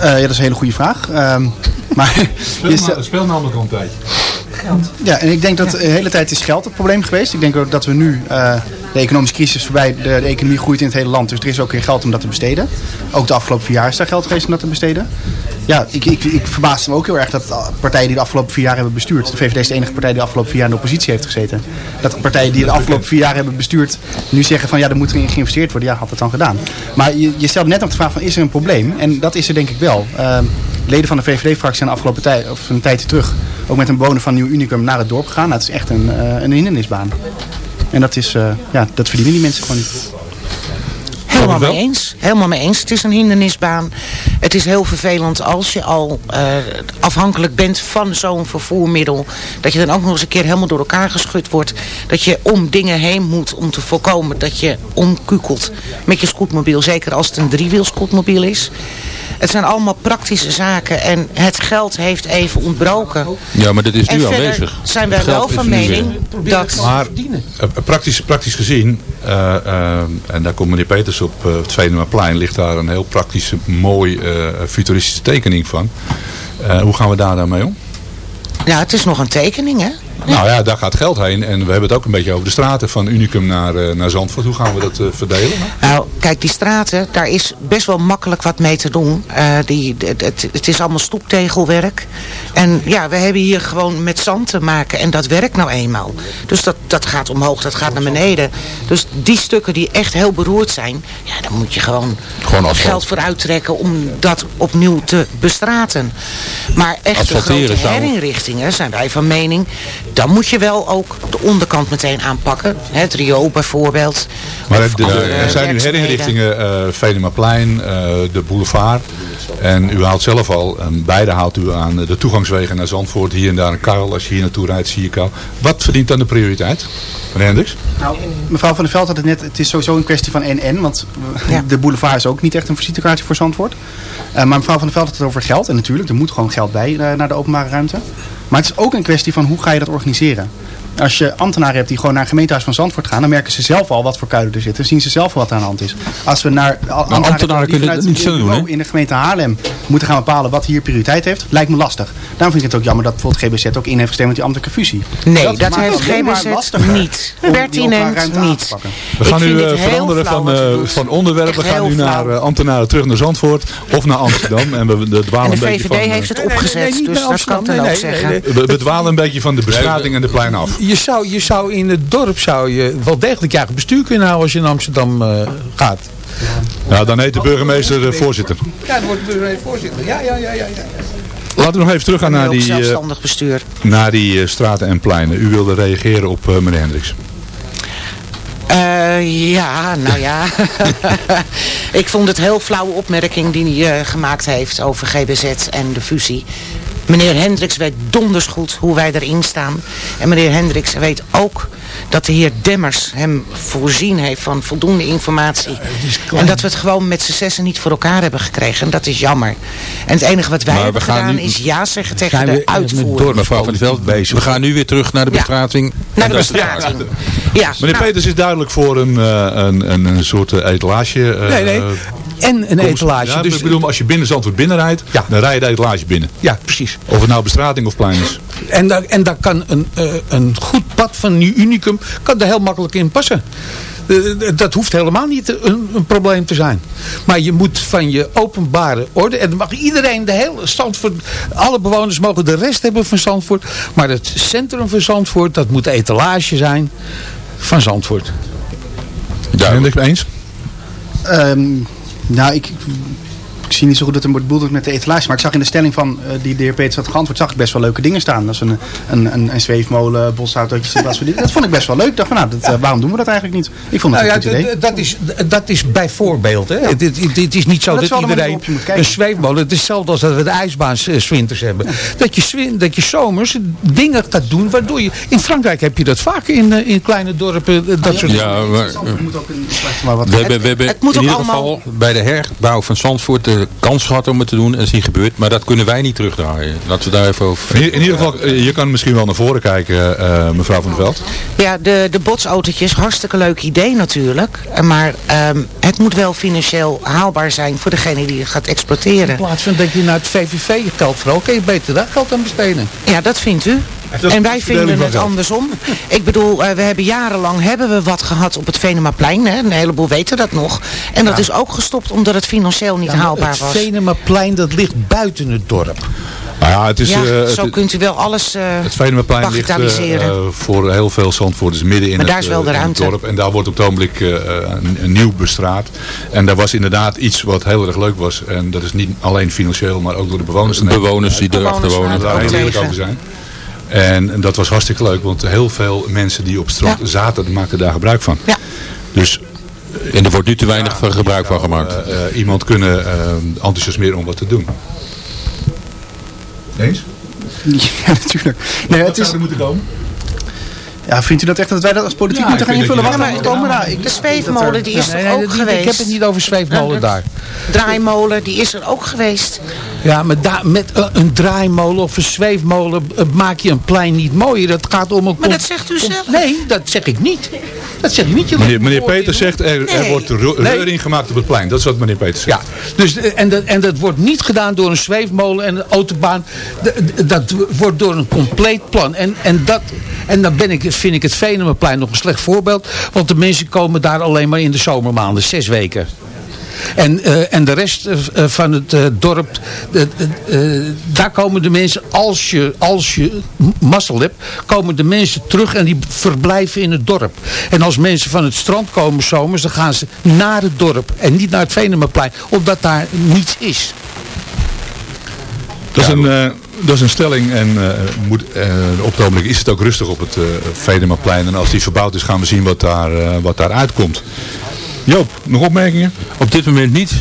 Eh, ja, dat is een hele goede vraag. Ehm, maar stel- speel namelijk al een tijdje. Ja, en ik denk dat de hele tijd is geld het probleem geweest. Ik denk ook dat we nu, eh, de economische crisis voorbij, de, de economie groeit in het hele land. Dus er is ook weer geld om dat te besteden. Ook de afgelopen vier jaar is daar geld geweest om dat te besteden. Ja, ik, ik, ik verbaas me ook heel erg dat partijen die de afgelopen vier jaar hebben bestuurd. De VVD is de enige partij die de afgelopen vier jaar in de oppositie heeft gezeten. Dat partijen die de afgelopen vier jaar hebben bestuurd nu zeggen van ja, er moet erin geïnvesteerd worden. Ja, had het dan gedaan. Maar je, je stelt net nog de vraag van is er een probleem? En dat is er denk ik wel. Ehm, leden van de VVD-fractie zijn de afgelopen tijd, of een tijdje terug, ook met een bewoner van Nieuw Unicum naar het dorp gegaan. Nou, het is echt een, eh, een hindernisbaan. En dat, is, eh, ja, dat verdienen die mensen gewoon niet. Helemaal mee eens. Helemaal mee eens. Het is een hindernisbaan. Het is heel vervelend als je al eh, afhankelijk bent van zo'n vervoermiddel. Dat je dan ook nog eens een keer helemaal door elkaar geschud wordt. Dat je om dingen heen moet om te voorkomen dat je omkukelt met je scootmobiel. Zeker als het een driewiel scootmobiel is. Het zijn allemaal praktische zaken en het geld heeft even ontbroken. Ja, maar dat is nu aanwezig. zijn wij wel van mening dat... Maar eh, praktisch, praktisch gezien, eh, eh, en daar komt meneer Peters op eh, het Venemaplein, ligt daar een heel praktische, mooi, eh, futuristische tekening van. Eh, hoe gaan we daar dan mee om? Ja, het is nog een tekening, hè? Nou ja, daar gaat geld heen. En we hebben het ook een beetje over de straten van Unicum naar, eh, naar Zandvoort. Hoe gaan we dat eh, verdelen? Nou, kijk, die straten, daar is best wel makkelijk wat mee te doen. Eh, die, het, het, is allemaal stoeptegelwerk. En ja, we hebben hier gewoon met zand te maken. En dat werkt nou eenmaal. Dus dat, dat gaat omhoog, dat gaat naar beneden. Dus die stukken die echt heel beroerd zijn... Ja, daar moet je gewoon, Gewoon geld voor uittrekken om dat opnieuw te bestraten. Maar echt de Asfalteren grote herinrichtingen zijn wij van mening... dan moet je wel ook de onderkant meteen aanpakken. Het riool bijvoorbeeld. Maar er, zijn nu herinrichtingen, eh Venemaplein, eh, de boulevard. En u haalt zelf al, en beide haalt u aan de toegangswegen naar Zandvoort. Hier en daar een karrel. Als je hier naartoe rijdt, zie ik al. Wat verdient dan de prioriteit? Meneer Hendricks? Nou, mevrouw van der Veld had het net, het is sowieso een kwestie van en-en, want eh, de boulevard is ook niet echt een visitekaartje voor Zandvoort. Eh, maar mevrouw van der Veld had het over geld, en natuurlijk, er moet gewoon geld bij eh, naar de openbare ruimte. Maar het is ook een kwestie van hoe ga je dat organiseren. Als je ambtenaren hebt die gewoon naar het gemeentehuis van Zandvoort gaan, dan merken ze zelf al wat voor kuilen er zitten. zien ze zelf al wat aan de hand is. Als we naar al- ambtenaren, ambtenaren kunnen het niet zelf doen, hè? in de gemeente Haarlem moeten gaan bepalen wat hier prioriteit heeft, lijkt me lastig. Daarom vind ik het ook jammer dat bijvoorbeeld GBZ ook in heeft gestemd met die ambtelijke fusie. Nee, dat, heeft GBZ niet. Pertinent niet. pakken. We gaan nu eh, veranderen van, eh, van onderwerp. We gaan nu naar eh, ambtenaren terug naar Zandvoort of naar Amsterdam. En we de dwalen En de een beetje VVD van, eh, heeft het opgezet, dus dat kan ik dan ook zeggen. we dwalen een beetje van de bestrating en de plein af. Je zou, je zou in het dorp zou je wel degelijk je eigen bestuur kunnen houden als je in Amsterdam eh, gaat. Nou, dan heet de burgemeester de voorzitter. Ja, dan wordt de burgemeester voorzitter. Ja, ja, ja, ja. ja. Laten we nog even teruggaan naar die, eh, zelfstandig bestuur. naar die eh, straten en pleinen. U wilde reageren op eh, meneer Hendricks. Eh, ja, nou ja. ik vond het heel flauwe opmerking die hij eh, gemaakt heeft over GBZ en de fusie. Meneer Hendricks weet donders goed hoe wij erin staan. En meneer Hendricks weet ook dat de heer Demmers hem voorzien heeft van voldoende informatie. En dat we het gewoon met z'n zessen niet voor elkaar hebben gekregen. En dat is jammer. En het enige wat wij Maar hebben gedaan nu- is ja zeggen tegen de uitvoering. dorp Mevrouw van der Veld, bezig. we gaan nu weer terug naar de Ja. bestrating. Naar de bestrating. Ja, Meneer nou, Peters is duidelijk voor een, eh, een, een, een soort etalage. eh, Nee, nee. En een etalage. Ja, dus, ik bedoel, als je binnen Zandvoort binnenrijdt, Ja. dan rij je de etalage binnen. ja, precies. Of het nou bestrating of plein is. En daar, en daar kan een, eh, een goed pad van Nieuw Unicum kan daar heel makkelijk in passen. Eh, dat hoeft helemaal niet een, een probleem te zijn. Maar je moet van je openbare orde... en dan mag iedereen, de hele Zandvoort... alle bewoners mogen de rest hebben van Zandvoort... maar het centrum van Zandvoort, dat moet de etalage zijn van Zandvoort. Hendricks eens? Ehm, nou, ik, zie niet zo goed dat er wordt bedoeld met de etalage. Maar ik zag in de stelling van eh, die de heer Peters had geantwoord, zag ik best wel leuke dingen staan. Dat is een, een, een, een zweefmolen, bosautootjes en dat soort dingen. Dat vond ik best wel leuk. Ik dacht van, nou, dat, eh, waarom doen we dat eigenlijk niet? Ik vond het Nou een ja, goed idee. dat is, dat is bijvoorbeeld. Hè. Dit, dit, dit is niet zo dat iedereen een zweefmolen... Het is hetzelfde als dat we de ijsbaanswinters hebben. Dat, je dat je zomers dingen gaat doen waardoor je... In Frankrijk heb je dat vaak in, eh, in kleine dorpen. dat soort Ja, moet ook een, maar wat we hebben, we hebben het moet in ieder allemaal- geval bij de herbouw van Zandvoort de kans gehad om het te doen. En dat is niet gebeurd. Maar dat kunnen wij niet terugdraaien. Laten we daar even over... In, in ieder geval, eh, je kan misschien wel naar voren kijken, eh, mevrouw van der Veld. Ja, de, de botsautootjes, hartstikke leuk idee natuurlijk. Eh, Maar ehm, het moet wel financieel haalbaar zijn voor degene die het gaat In exploiteren. plaats van dat je naar het VVV geld vooral, kun je beter daar geld aan besteden. Ja, dat vindt u. En wij vinden het andersom. Ik bedoel, eh, we hebben jarenlang hebben we wat gehad op het Venemaplein. Hè? Een heleboel weten dat nog. En dat is ook gestopt omdat het financieel niet Ja, haalbaar het was. Venemaplein dat ligt buiten het dorp. Nou ja, het is... ja, eh, zo het, kunt u wel alles eh het Venemaplein ligt voor heel veel Zandvoorters midden in, Maar daar het, is wel de in het ruimte. dorp. En daar wordt op het ogenblik eh, een, een nieuw bestraat. En daar was inderdaad iets wat heel erg leuk was. En dat is niet alleen financieel, maar ook door de bewoners. De bewoners die erachter wonen. daar ook heel eerlijk over zijn. En, dat was hartstikke leuk, want heel veel mensen die op het strand Ja. zaten, maakten daar gebruik van. Ja. Dus En er wordt nu te weinig van gebruik van gemaakt. eh, eh, iemand kunnen eh, enthousiasmeren om wat te doen. Eens? Ja, natuurlijk. Nee, het is, moeten komen? Ja, vindt u dat echt dat wij dat als politiek Ja, moeten gaan invullen? dat er moet komen? Ik- De zweefmolen, die is er nee, ook die- geweest. Ik heb het niet over zweefmolen daar. Draaimolen, die is er ook geweest. Ja, maar daar, met eh, een draaimolen of een zweefmolen eh, maak je een plein niet mooier. Dat gaat om een... Maar dat zegt u zelf. Nee, dat zeg ik niet. Dat zeg ik niet. Je Meneer, meneer Peter zegt, er, er wordt reuring gemaakt op het plein. Dat is wat meneer Peter zegt. Ja, dus, eh, en, dat, en dat wordt niet gedaan door een zweefmolen en een autobaan. D- d- Dat wordt door een compleet plan. En, en, dat, en dan ben ik, vind ik het Venemaplein nog een slecht voorbeeld. Want de mensen komen daar alleen maar in de zomermaanden, zes weken. En, eh, en de rest eh, eh, van het dorp, daar komen de mensen, als je, als je mazzel hebt, komen de mensen terug en die verblijven in het dorp. En als mensen van het strand komen zomers, dan gaan ze naar het dorp en niet naar het Venemaplein, omdat daar niets is. Dat, is een, dat is een stelling en eh, moet, eh, op het ogenblik is het ook rustig op het uh. En als die verbouwd is gaan we zien wat daar, wat daar uitkomt. Joop, nog opmerkingen? Op dit moment niet.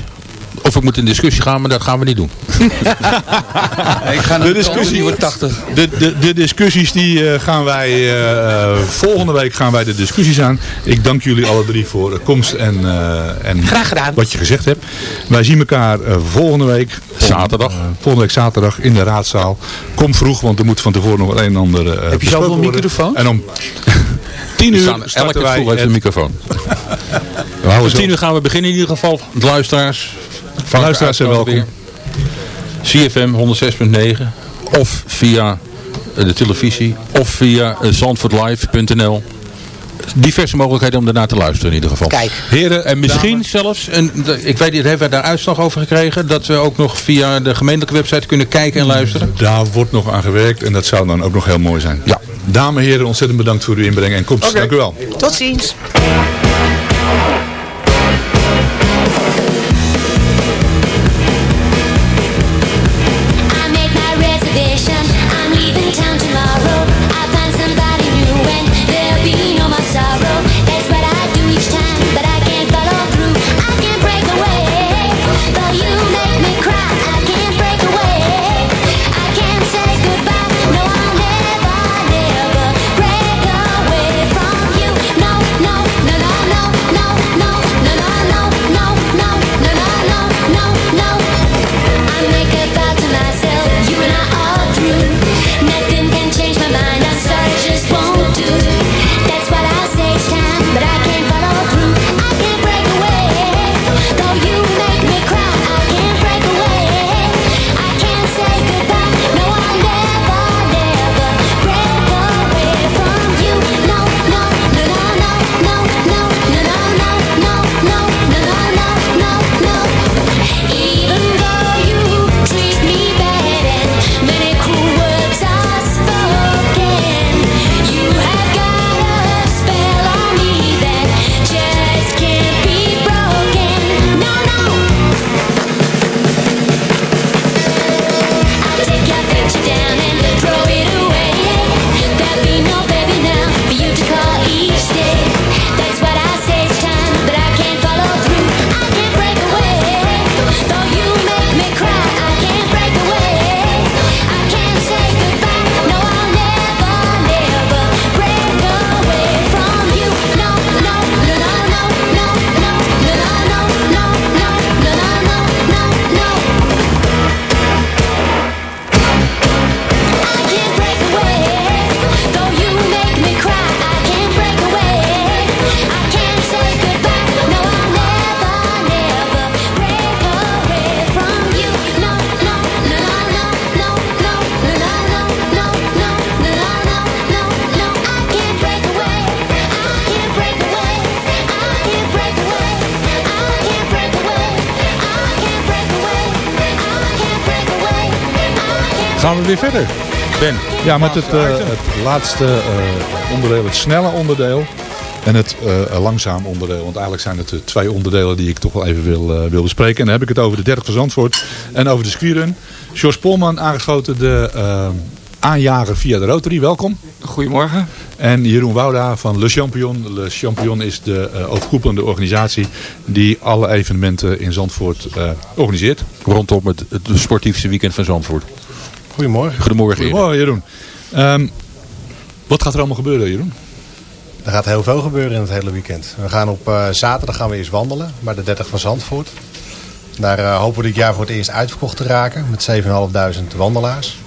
Of ik moet in discussie gaan, maar dat gaan we niet doen. Ik ga De discussie wordt 80. De, de, de discussies die eh, gaan wij eh, eh, volgende week gaan wij de discussies aan. Ik dank jullie alle drie voor de komst en, eh, en Graag gedaan. wat je gezegd hebt. Wij zien elkaar volgende week. Zaterdag. Volgende week zaterdag in de raadzaal. Kom vroeg, want er moet van tevoren nog een en ander uh, Heb je zoveel microfoons? En om tien uur Staan, starten elke wij stoel heeft het- een microfoon. Om zo- tien uur gaan we beginnen in ieder geval. De luisteraars. Van luisteraars zijn welkom. CFM 106.9. Of via eh, de televisie. Of via eh, zandvoortlive.nl. Diverse mogelijkheden om daarna te luisteren in ieder geval. Kijk. Heren, en misschien zelfs, en de- ik weet niet, hebben we daar uitslag over gekregen, dat we ook nog via de gemeentelijke website kunnen kijken en luisteren? Daar wordt nog aan gewerkt en dat zou dan ook nog heel mooi zijn. Ja. Dames en heren, ontzettend bedankt voor uw inbreng en komst. Dank u wel. Tot ziens. Verder. Ben. Ja, met het, eh, het laatste eh, onderdeel, het snelle onderdeel. En het eh, langzaam onderdeel. Want eigenlijk zijn het twee onderdelen die ik toch wel even wil, wil bespreken. En dan heb ik het over de 30 van Zandvoort en over de squirun. George Polman aangeschoten, de aanjager via de Rotary. Welkom. Goedemorgen. En Jeroen Wouda van Le Champion. Le Champion is de uh, overkoepelende organisatie die alle evenementen in Zandvoort uh, organiseert. Rondom het, het sportiefste weekend van Zandvoort. Goedemorgen. Goedemorgen, Goedemorgen Jeroen. Um, wat gaat er allemaal gebeuren Jeroen? Er gaat heel veel gebeuren in het hele weekend. We gaan op uh, zaterdag gaan we eerst wandelen bij de 30 van Zandvoort. Daar uh, hopen we dit jaar voor het eerst uitverkocht te raken met 7.500 wandelaars.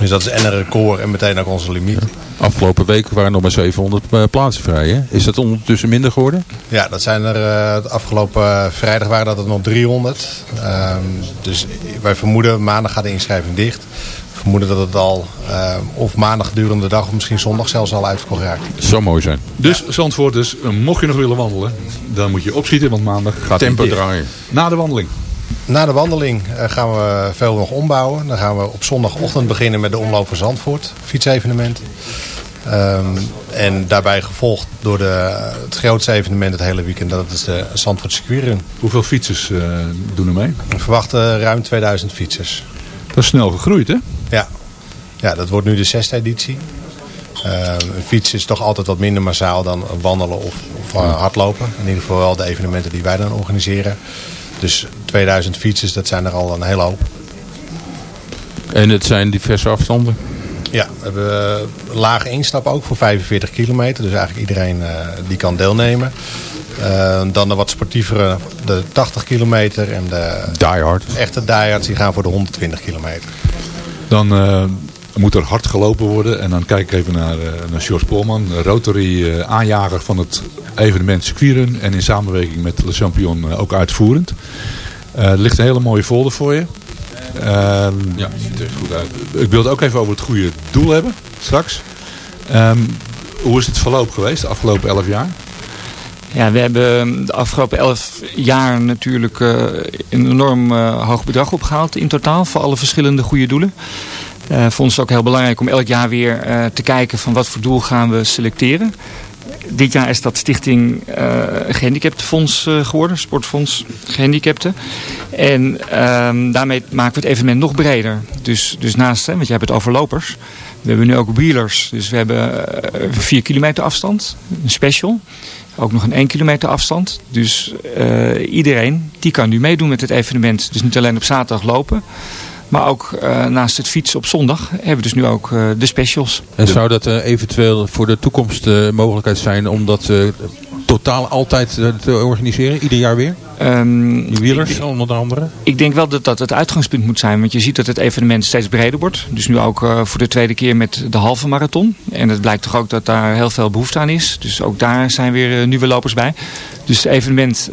Dus dat is en een record en meteen ook onze limiet. Afgelopen week waren nog maar 700 uh, plaatsen vrij. Hè? Is dat ondertussen minder geworden? Ja, dat zijn er. Uh, afgelopen vrijdag waren dat er nog 300. Um, dus wij vermoeden maandag gaat de inschrijving dicht. We vermoeden dat het al uh, of maandag durende dag of misschien zondag zelfs al uitverkocht raakt. Zou mooi zijn. Dus ja. Zandvoort, dus, mocht je nog willen wandelen, dan moet je opschieten, want maandag gaat Tempo draaien. Na de wandeling. Na de wandeling gaan we veel nog ombouwen. Dan gaan we op zondagochtend beginnen met de omloop van Zandvoort. Fietsevenement. Um, en daarbij gevolgd door de, het grootste evenement het hele weekend. Dat is de Zandvoort Circuitrun. Hoeveel fietsers uh, doen er mee? We verwachten ruim 2000 fietsers. Dat is snel gegroeid hè? Ja, ja dat wordt nu de zesde editie. Uh, een fiets is toch altijd wat minder massaal dan wandelen of, of uh, hardlopen. In ieder geval wel de evenementen die wij dan organiseren. Dus 2000 fietsers, dat zijn er al een hele hoop. En het zijn diverse afstanden? Ja, we hebben een lage instap ook voor 45 kilometer. Dus eigenlijk iedereen uh, die kan deelnemen. Uh, dan de wat sportievere, de 80 kilometer. En de diehard. echte diehards, die gaan voor de 120 kilometer. Dan uh, moet er hard gelopen worden. En dan kijk ik even naar, naar George Polman. Rotary aanjager van het evenement Squirun. En in samenwerking met Le Champion ook uitvoerend. er ligt een hele mooie folder voor je. Uh, ja, ziet er goed uit. Ik wil het ook even over het goede doel hebben, straks. Um, hoe is het verloop geweest de afgelopen elf jaar? Ja, we hebben de afgelopen elf jaar natuurlijk uh, een enorm uh, hoog bedrag opgehaald in totaal voor alle verschillende goede doelen. Uh, voor ons is het ook heel belangrijk om elk jaar weer te kijken van wat voor doel gaan we selecteren. Dit jaar is dat Stichting uh, Gehandicaptenfonds uh, geworden, Sportfonds Gehandicapten. En uh, daarmee maken we het evenement nog breder. Dus, dus naast, hè, want je hebt het over lopers. We hebben nu ook wheelers. Dus we hebben uh, 4 kilometer afstand, een special. Ook nog een 1 kilometer afstand. Dus iedereen die kan nu meedoen met het evenement. Dus niet alleen op zaterdag lopen. Maar ook uh, naast het fietsen op zondag hebben we dus nu ook uh, de specials. En zou dat uh, eventueel voor de toekomst mogelijkheid zijn om dat totaal altijd te organiseren? Ieder jaar weer? Um, Die wielers onder andere? Ik denk wel dat dat het uitgangspunt moet zijn. Want je ziet dat het evenement steeds breder wordt. Dus nu ook voor de tweede keer met de halve marathon. En het blijkt toch ook dat daar heel veel behoefte aan is. Dus ook daar zijn weer nieuwe lopers bij. Dus het evenement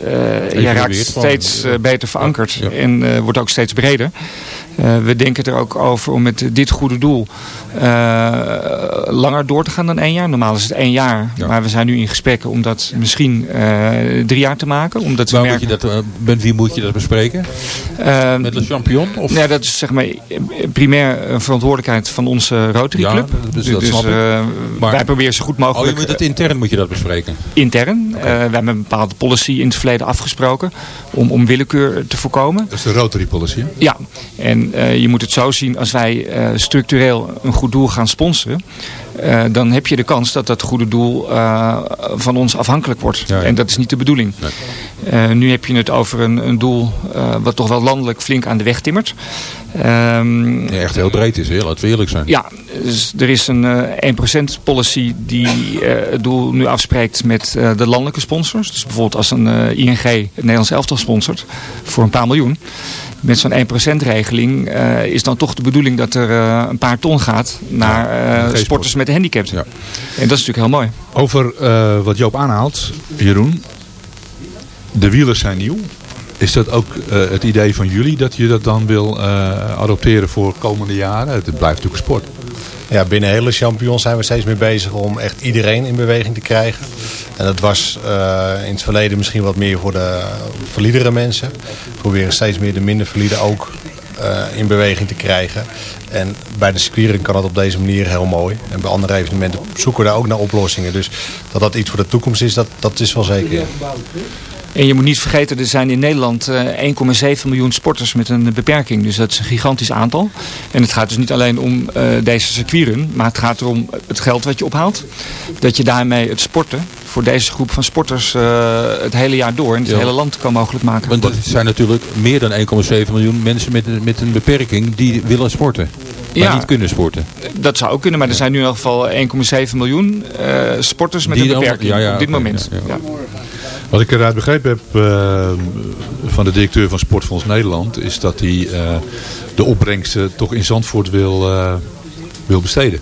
ja, raakt steeds beter verankerd. Ja. En wordt ook steeds breder. We denken er ook over om met dit goede doel langer door te gaan dan één jaar. Normaal is het één jaar, ja. maar we zijn nu in gesprekken om dat misschien drie jaar te maken. Omdat we dat, met wie moet je dat bespreken? met de champion? Of? Ja, dat is zeg maar primair een verantwoordelijkheid van onze Rotary Club. Ja, dus, dat dus. Maar, wij proberen zo goed mogelijk... Oh, je moet het intern moet je dat bespreken? Intern. Okay. we hebben een bepaalde policy in het verleden afgesproken om, om willekeur te voorkomen. Dat is de Rotary policy? Ja. En uh, je moet het zo zien, als wij uh, structureel een goed doel gaan sponsoren, uh, dan heb je de kans dat dat goede doel van ons afhankelijk wordt. Ja, ja. En dat is niet de bedoeling. Nee. nu heb je het over een, een doel wat toch wel landelijk flink aan de weg timmert. Um, ja, echt heel breed is, heel, laten we eerlijk zijn. Ja, dus er is een 1% policy die het doel nu afspreekt met de landelijke sponsors. Dus bijvoorbeeld als een ING het Nederlands elftal sponsort voor een paar miljoen met zo'n 1% regeling is dan toch de bedoeling dat er een paar ton gaat naar ja, sporters met een handicap. Ja. En dat is natuurlijk heel mooi. Over wat Joop aanhaalt, Jeroen. De wielers zijn nieuw. Is dat ook het idee van jullie dat je dat dan wil adopteren voor komende jaren? Het blijft natuurlijk sport. Ja, binnen hele champions zijn we steeds meer bezig om echt iedereen in beweging te krijgen. En dat was uh, in het verleden misschien wat meer voor de validere mensen. We proberen steeds meer de minder valide ook eh, in beweging te krijgen. En bij de circuitrun kan dat op deze manier heel mooi. En bij andere evenementen zoeken we daar ook naar oplossingen. Dus dat dat iets voor de toekomst is, dat, dat is wel zeker. En je moet niet vergeten, er zijn in Nederland eh, 1,7 miljoen sporters met een beperking. Dus dat is een gigantisch aantal. En het gaat dus niet alleen om eh, deze circuitrun, maar het gaat erom het geld wat je ophaalt. Dat je daarmee het sporten voor deze groep van sporters eh, het hele jaar door in het Ja. hele land kan mogelijk maken. Want er zijn natuurlijk meer dan 1,7 miljoen mensen met, een- met een beperking die willen sporten. Maar Ja. niet kunnen sporten. Dat zou ook kunnen, maar er zijn nu in elk geval 1,7 miljoen eh, sporters met Die een beperking ja, op dit moment. Wat ik eruit begrepen heb eh, van de directeur van Sportfonds Nederland... is dat hij eh, de opbrengsten toch in Zandvoort wil, eh, wil besteden.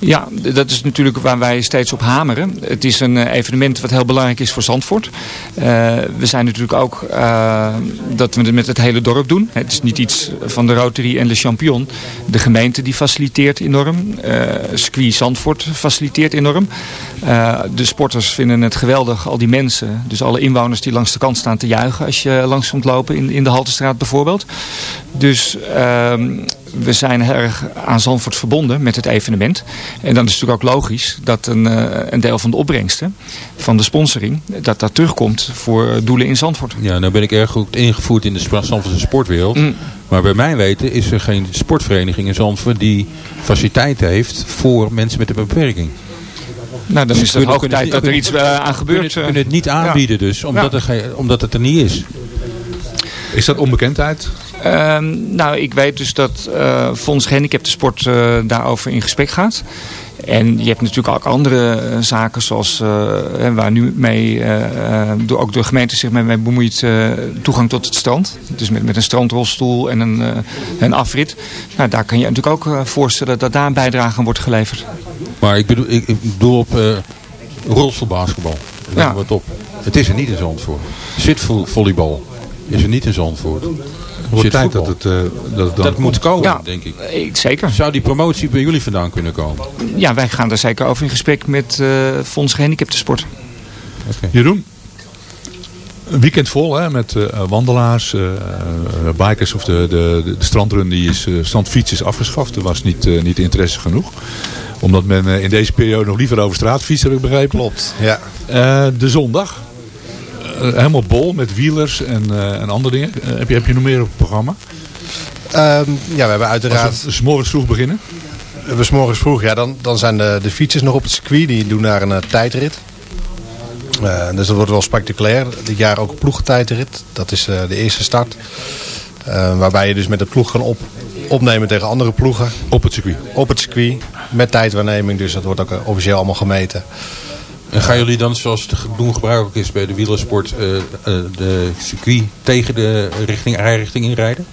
Ja, dat is natuurlijk waar wij steeds op hameren. Het is een eh, evenement wat heel belangrijk is voor Zandvoort. Eh, we zijn natuurlijk ook eh, dat we het met het hele dorp doen. Het is niet iets van de Rotary en Le Champion. De gemeente die faciliteert enorm. Eh Squee Zandvoort faciliteert enorm. De sporters vinden het geweldig. Al die mensen, dus alle inwoners die langs de kant staan te juichen als je langs komt lopen in, in de Haltestraat bijvoorbeeld. Dus ehm, we zijn heel erg aan Zandvoort verbonden met het evenement. En dan is het natuurlijk ook logisch dat een, eh, een deel van de opbrengsten van de sponsoring, dat dat terugkomt voor eh, doelen in Zandvoort. Ja, nou ben ik erg goed ingevoerd in de Zandvoortse sportwereld. Mm. Maar bij mijn weten is er geen sportvereniging in Zandvoort die faciliteiten heeft voor mensen met een beperking. Nou, dan Dus is het kunnen- hoog tijd dat er iets eh, aan gebeurt. Kunnen, kunnen het niet aanbieden dus, omdat, Ja. er omdat het er niet is. Is dat onbekendheid? Ehm, nou, ik weet dus dat eh Fonds Gehandicapten Sport eh, daarover in gesprek gaat. En je hebt natuurlijk ook andere eh, zaken zoals waar nu mee, eh, door, ook de gemeente zich mee, mee bemoeit, toegang tot het strand. Dus met, met een strandrolstoel en een, een afrit. Nou, daar kan je natuurlijk ook voorstellen dat daar een bijdrage aan wordt geleverd. Maar ik bedoel, ik, ik bedoel op rolstoelbasketbal. Let Ja. wat op. Het is er niet in Zandvoort. Zitvolleybal is er niet in Zandvoort. Wordt tijd dat het, eh, dat het dan Dat moet komen, Ja. denk ik. Ik, zeker. Zou die promotie bij jullie vandaan kunnen komen? Ja, wij gaan daar zeker over in gesprek met eh Fonds Gehandicapten Sport. Jeroen? Een weekend vol hè, met eh, wandelaars, eh, eh, bikers of de, de, de, strandrun die is, eh, strandfiets is afgeschaft. Er was niet, eh, niet interesse genoeg. Omdat men eh, in deze periode nog liever over straat fietst, heb ik begrepen. Klopt, ja. Eh, de zondag. Eh, helemaal bol met wielers en, eh, en andere dingen. Eh, heb, je, heb je nog meer op het programma? Ehm, ja, we hebben uiteraard... We morgens vroeg beginnen? We s morgens vroeg, ja, dan, dan zijn de, de fietsers nog op het circuit. Die doen daar een tijdrit. Dus dat wordt wel spectaculair. Dit jaar ook een ploegentijdrit. Dat is de eerste start. Waarbij je dus met de ploeg kan op, opnemen tegen andere ploegen. Op het circuit? Op het circuit. Met tijdwaarneming. Dus dat wordt ook officieel allemaal gemeten. En gaan jullie dan, zoals het doen gebruikelijk is bij de wielersport, eh, eh, de circuit tegen de richting, rijrichting inrijden?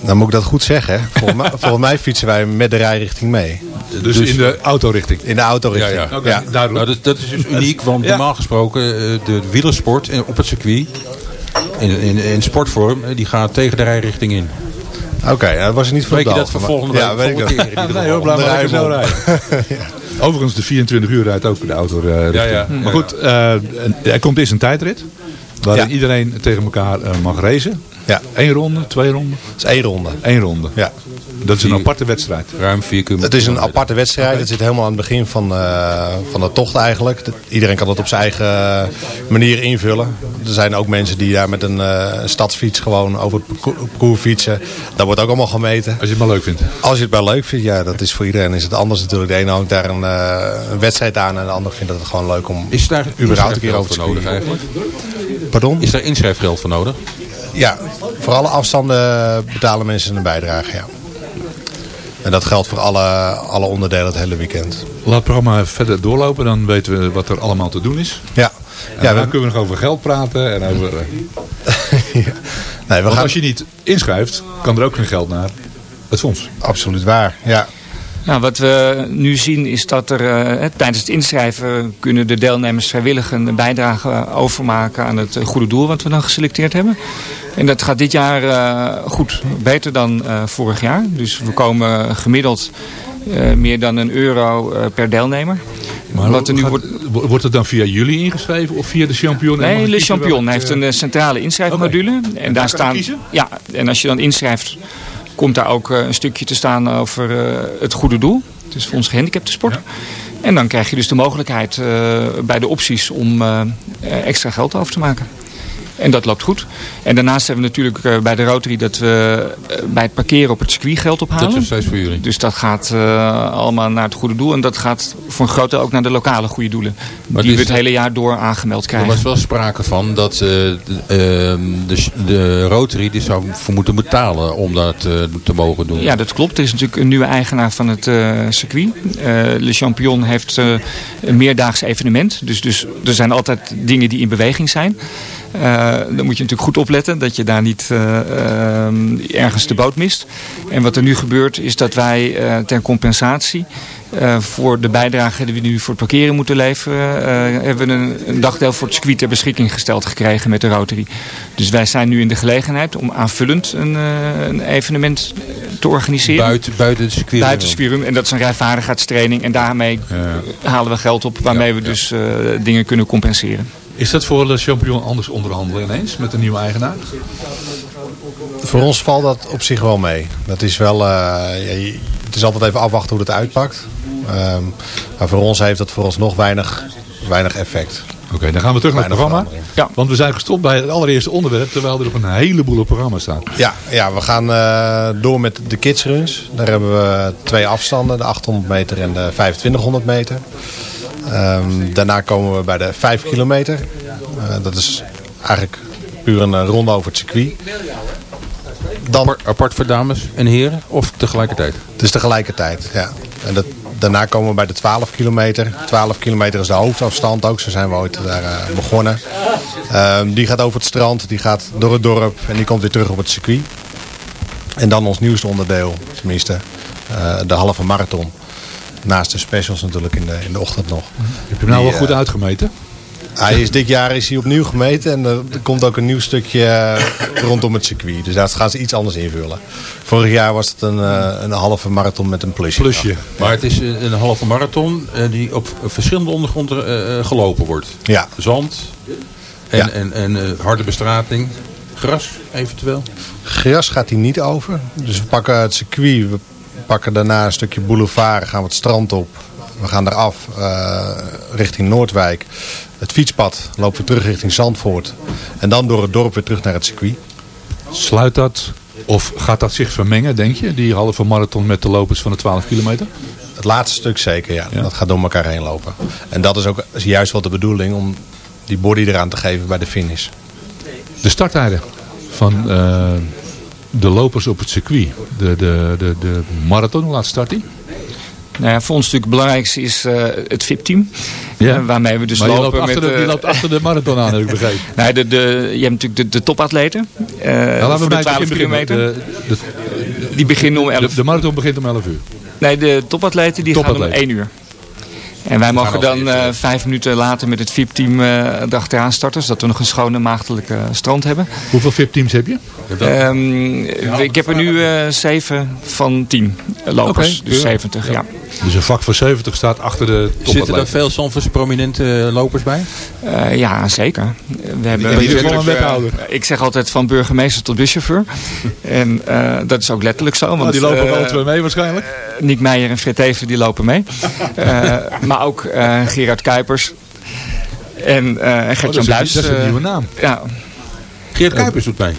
Dan moet ik dat goed zeggen. Hè? Volgens, mij, volgens mij fietsen wij met de rijrichting mee. Dus, in de autorichting? In de autorichting. Ja, ja. Oké, Ja. duidelijk. Nou, dat, dat is dus uniek, want normaal gesproken eh, de wielersport op het circuit, in, in, in sportvorm, die gaat tegen de rijrichting in. Oké, dat was niet voor Weet je dat voor volgende week? Ja, weet ik dat. Nee hoor, blijf maar zo rijden. Overigens, de 24 uur rijdt ook de auto eh. Ja, ja. Maar goed, eh, er komt eerst een tijdrit. Waarin Ja. iedereen tegen elkaar eh, mag racen. Ja, Eén ronde, twee ronden. dat is één ronde. Eén ronde. Ja. Dat is een aparte wedstrijd. Ruim 4 kilometer. Het is een aparte wedstrijd. Het zit helemaal aan het begin van, eh, van de tocht eigenlijk. De- Iedereen kan dat op zijn eigen eh, manier invullen. Er zijn ook mensen die daar met een eh, stadsfiets gewoon over het parcours- fietsen. Dat wordt ook allemaal gemeten. Als je het maar leuk vindt. Als je het wel leuk vindt, ja, dat is voor iedereen is het anders natuurlijk. De ene hangt daar een, een wedstrijd aan en de ander vindt het gewoon leuk om Is daar überhaupt een keer over inschrijfgeld te voor nodig eigenlijk? Pardon? Is daar inschrijfgeld voor nodig? Ja, voor alle afstanden betalen mensen een bijdrage, ja. En dat geldt voor alle, alle onderdelen het hele weekend. Laat het programma verder doorlopen. Dan weten we wat er allemaal te doen is. Ja, En ja dan we, kunnen we nog over geld praten. En over, eh, nee, we gaan... als je niet inschrijft, kan er ook geen geld naar het fonds. Absoluut waar, ja. Nou, wat we nu zien is dat er eh, tijdens het inschrijven kunnen de deelnemers vrijwillig een bijdrage overmaken aan het eh, goede doel wat we dan geselecteerd hebben. En dat gaat dit jaar eh, goed, beter dan eh, vorig jaar. Dus we komen gemiddeld meer dan een euro per deelnemer. Maar Wat er nu gaat- wordt, wo- wordt het dan via jullie ingeschreven of via de champion? Nee, kiezen Champion heeft een centrale inschrijfmodule. En daar staan. Ja, en als je dan inschrijft, komt daar ook eh, een stukje te staan over eh, het goede doel. Dus voor ons gehandicapte sport. En dan krijg je dus de mogelijkheid eh, bij de opties om eh, eh, extra geld over te maken. En dat loopt goed. En daarnaast hebben we natuurlijk eh, bij de Rotary dat we eh, bij het parkeren op het circuit geld ophalen. Dat is steeds voor jullie. Dus dat gaat eh, allemaal naar het goede doel. En dat gaat voor een groot deel ook naar de lokale goede doelen. Maar die het we het hele jaar door aangemeld Er krijgen. was wel sprake van dat de, ehm, de, de Rotary die zou voor moeten betalen om dat te mogen doen. Ja, dat klopt. Er is natuurlijk een nieuwe eigenaar van het circuit. Le Champion heeft een meerdaags evenement. Dus, dus er zijn altijd dingen die in beweging zijn. Eh, dan moet je natuurlijk goed opletten dat je daar niet eh, ehm, ergens de boot mist. En wat er nu gebeurt is dat wij eh, ter compensatie voor de bijdrage die we nu voor het parkeren moeten leveren, hebben we een, een dagdeel voor het circuit ter beschikking gesteld gekregen met de Rotary. Dus wij zijn nu in de gelegenheid om aanvullend een, een evenement te organiseren. Buiten, buiten het circuit. Buiten het circuit. En dat is een rijvaardigheidstraining. En daarmee halen we geld op waarmee we dus dingen kunnen compenseren. Is dat voor de champion anders onderhandelen ineens met een nieuwe eigenaar? Voor ons valt dat op zich wel mee. Dat is wel, eh, ja, het is altijd even afwachten hoe het uitpakt. Ehm, maar voor ons heeft dat vooralsnog weinig, weinig effect. Oké, dan gaan we terug naar het programma. Ja. Want we zijn gestopt bij het allereerste onderwerp, terwijl er nog een heleboel op programma staat. Ja, ja we gaan eh, door met de kidsruns. Daar hebben we twee afstanden, de 800 meter en de 2500 meter. Ehm, daarna komen we bij de 5 kilometer. Eh, dat is eigenlijk puur een eh, ronde over het circuit. Dan, Apart, apart voor dames en heren of tegelijkertijd? Het is tegelijkertijd, ja. En dat, daarna komen we bij de 12 kilometer. 12 kilometer is de hoofdafstand ook, zo zijn we ooit daar eh, begonnen. Ehm, die gaat over het strand, die gaat door het dorp en die komt weer terug op het circuit. En dan ons nieuwste onderdeel, tenminste, de halve marathon. Naast de specials natuurlijk in de, in de ochtend nog. Heb je hem nou Die, wel goed eh, uitgemeten? Hij is dit jaar is hij opnieuw gemeten en er, komt ook een nieuw stukje eh, rondom het circuit. Dus daar gaan ze iets anders invullen. Vorig jaar was het een, eh, een halve marathon met een plusje. Plusje. Maar het is een halve marathon eh, die op verschillende ondergronden eh, eh, gelopen wordt. Ja. Zand en, Ja. en, en eh, harde bestrating. Gras eventueel. Gras gaat hij niet over. Dus we pakken het circuit, we pakken daarna een stukje boulevard, gaan we het strand op. We gaan eraf eh richting Noordwijk. Het fietspad lopen we terug richting Zandvoort. En dan door het dorp weer terug naar het circuit. Sluit dat of gaat dat zich vermengen, denk je? Die halve marathon met de lopers van de 12 kilometer? Het laatste stuk zeker, ja. Dat gaat door elkaar heen lopen. En dat is ook juist wat de bedoeling om die body eraan te geven bij de finish. De starttijden van eh, de lopers op het circuit. De, de, de, de marathon, hoe laat start die? Nou ja, voor ons natuurlijk het belangrijkste is eh, het VIP-team. Ja. Eh, waarmee we dus maar je lopen loopt met... de, die eh, loopt achter de marathon aan, heb ik begrepen. Nee, de, de, je hebt natuurlijk de, de topatleten. Nou, laten we bij de het 12 begin beginnen. kilometer. De, de, die beginnen om 11 de, de marathon begint om 11 uur. Nee, de topatleten die gaan om Topatleten. 1 uur. En wij mogen dan eh, vijf minuten later met het VIP-team eh erachteraan starten. Zodat we nog een schone maagdelijke strand hebben. Hoeveel VIP-teams heb je? Ehm, ik heb er nu eh, zeven van 10 lopers. Dus ja. 70, ja. Dus een vak van 70 staat achter de Zitten er veel Zandvoortse prominente eh, lopers bij? Eh, ja, zeker. We hebben natuurlijk, wel een wethouder? eh, ik zeg altijd van burgemeester tot buschauffeur. en eh, dat is ook letterlijk zo. Want, Nou, die lopen alle twee mee waarschijnlijk. Nick Meijer en Fred Teven die lopen mee. Eh, maar ook eh, Gerard Kuipers. En dat Gert-Jan is, Bluis. dat is een nieuwe naam. Ja, Geert Kuipers doet mee.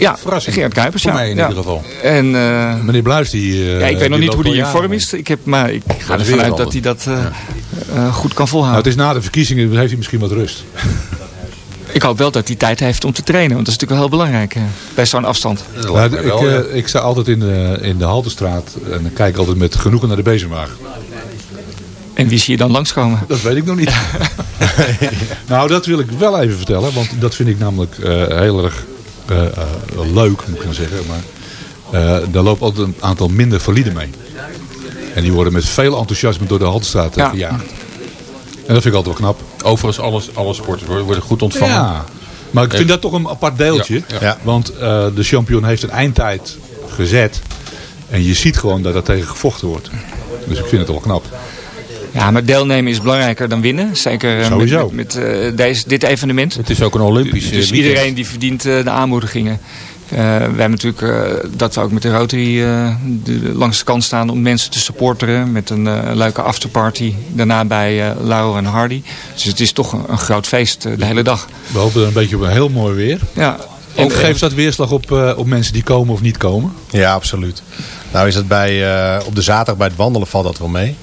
Ja Verrassing. Gerard Kuipers. Voor ja. mij in ja. ieder geval. En, eh, Meneer Bluis, die... eh, ja, ik weet nog niet hoe die in vorm is. Ik, heb, maar ik ga ervan uit dat hij dat eh, eh, goed kan Nou, volhouden. het is na de verkiezingen, dus heeft hij misschien wat rust. Ik hoop wel dat hij tijd heeft om te trainen. Want dat is natuurlijk wel heel belangrijk bij zo'n afstand. Nou, ik, eh, ik sta altijd in de, in de Haltestraat en dan kijk altijd met genoegen naar de bezemwagen. En wie zie je dan langskomen? Dat weet ik nog niet. nou, dat wil ik wel even vertellen, want dat vind ik namelijk eh, heel erg leuk, moet ik dan zeggen. Maar eh, daar loopt altijd een aantal minder valide mee. En die worden met veel enthousiasme door de Haltestraat eh, Ja. gejaagd. En dat vind ik altijd wel knap. Overigens, alles, alle sporters worden, worden goed ontvangen. Ja, maar ik vind dat toch een apart deeltje. Ja, ja. Ja. Want eh, de champion heeft een eindtijd gezet. En je ziet gewoon dat er tegen gevochten wordt. Dus ik vind het wel knap. Ja, maar deelnemen is belangrijker dan winnen. Zeker eh, met, Sowieso. met, met, eh, deze, dit evenement. Het is ook een Olympisch Dus eh, weekend. iedereen die verdient eh, de aanmoedigingen. Eh, wij hebben natuurlijk eh, dat we ook met de Rotary eh, de, langs de kant staan om mensen te supporteren. Met een leuke afterparty. Daarna bij eh Laurel en Hardy. Dus het is toch een, een groot feest de hele dag. We hopen een beetje op een heel mooi weer. Ja. Ook geeft dat weerslag op, eh, op mensen die komen of niet komen? Ja, absoluut. Nou is het bij, eh, op de zaterdag bij het wandelen valt dat wel mee.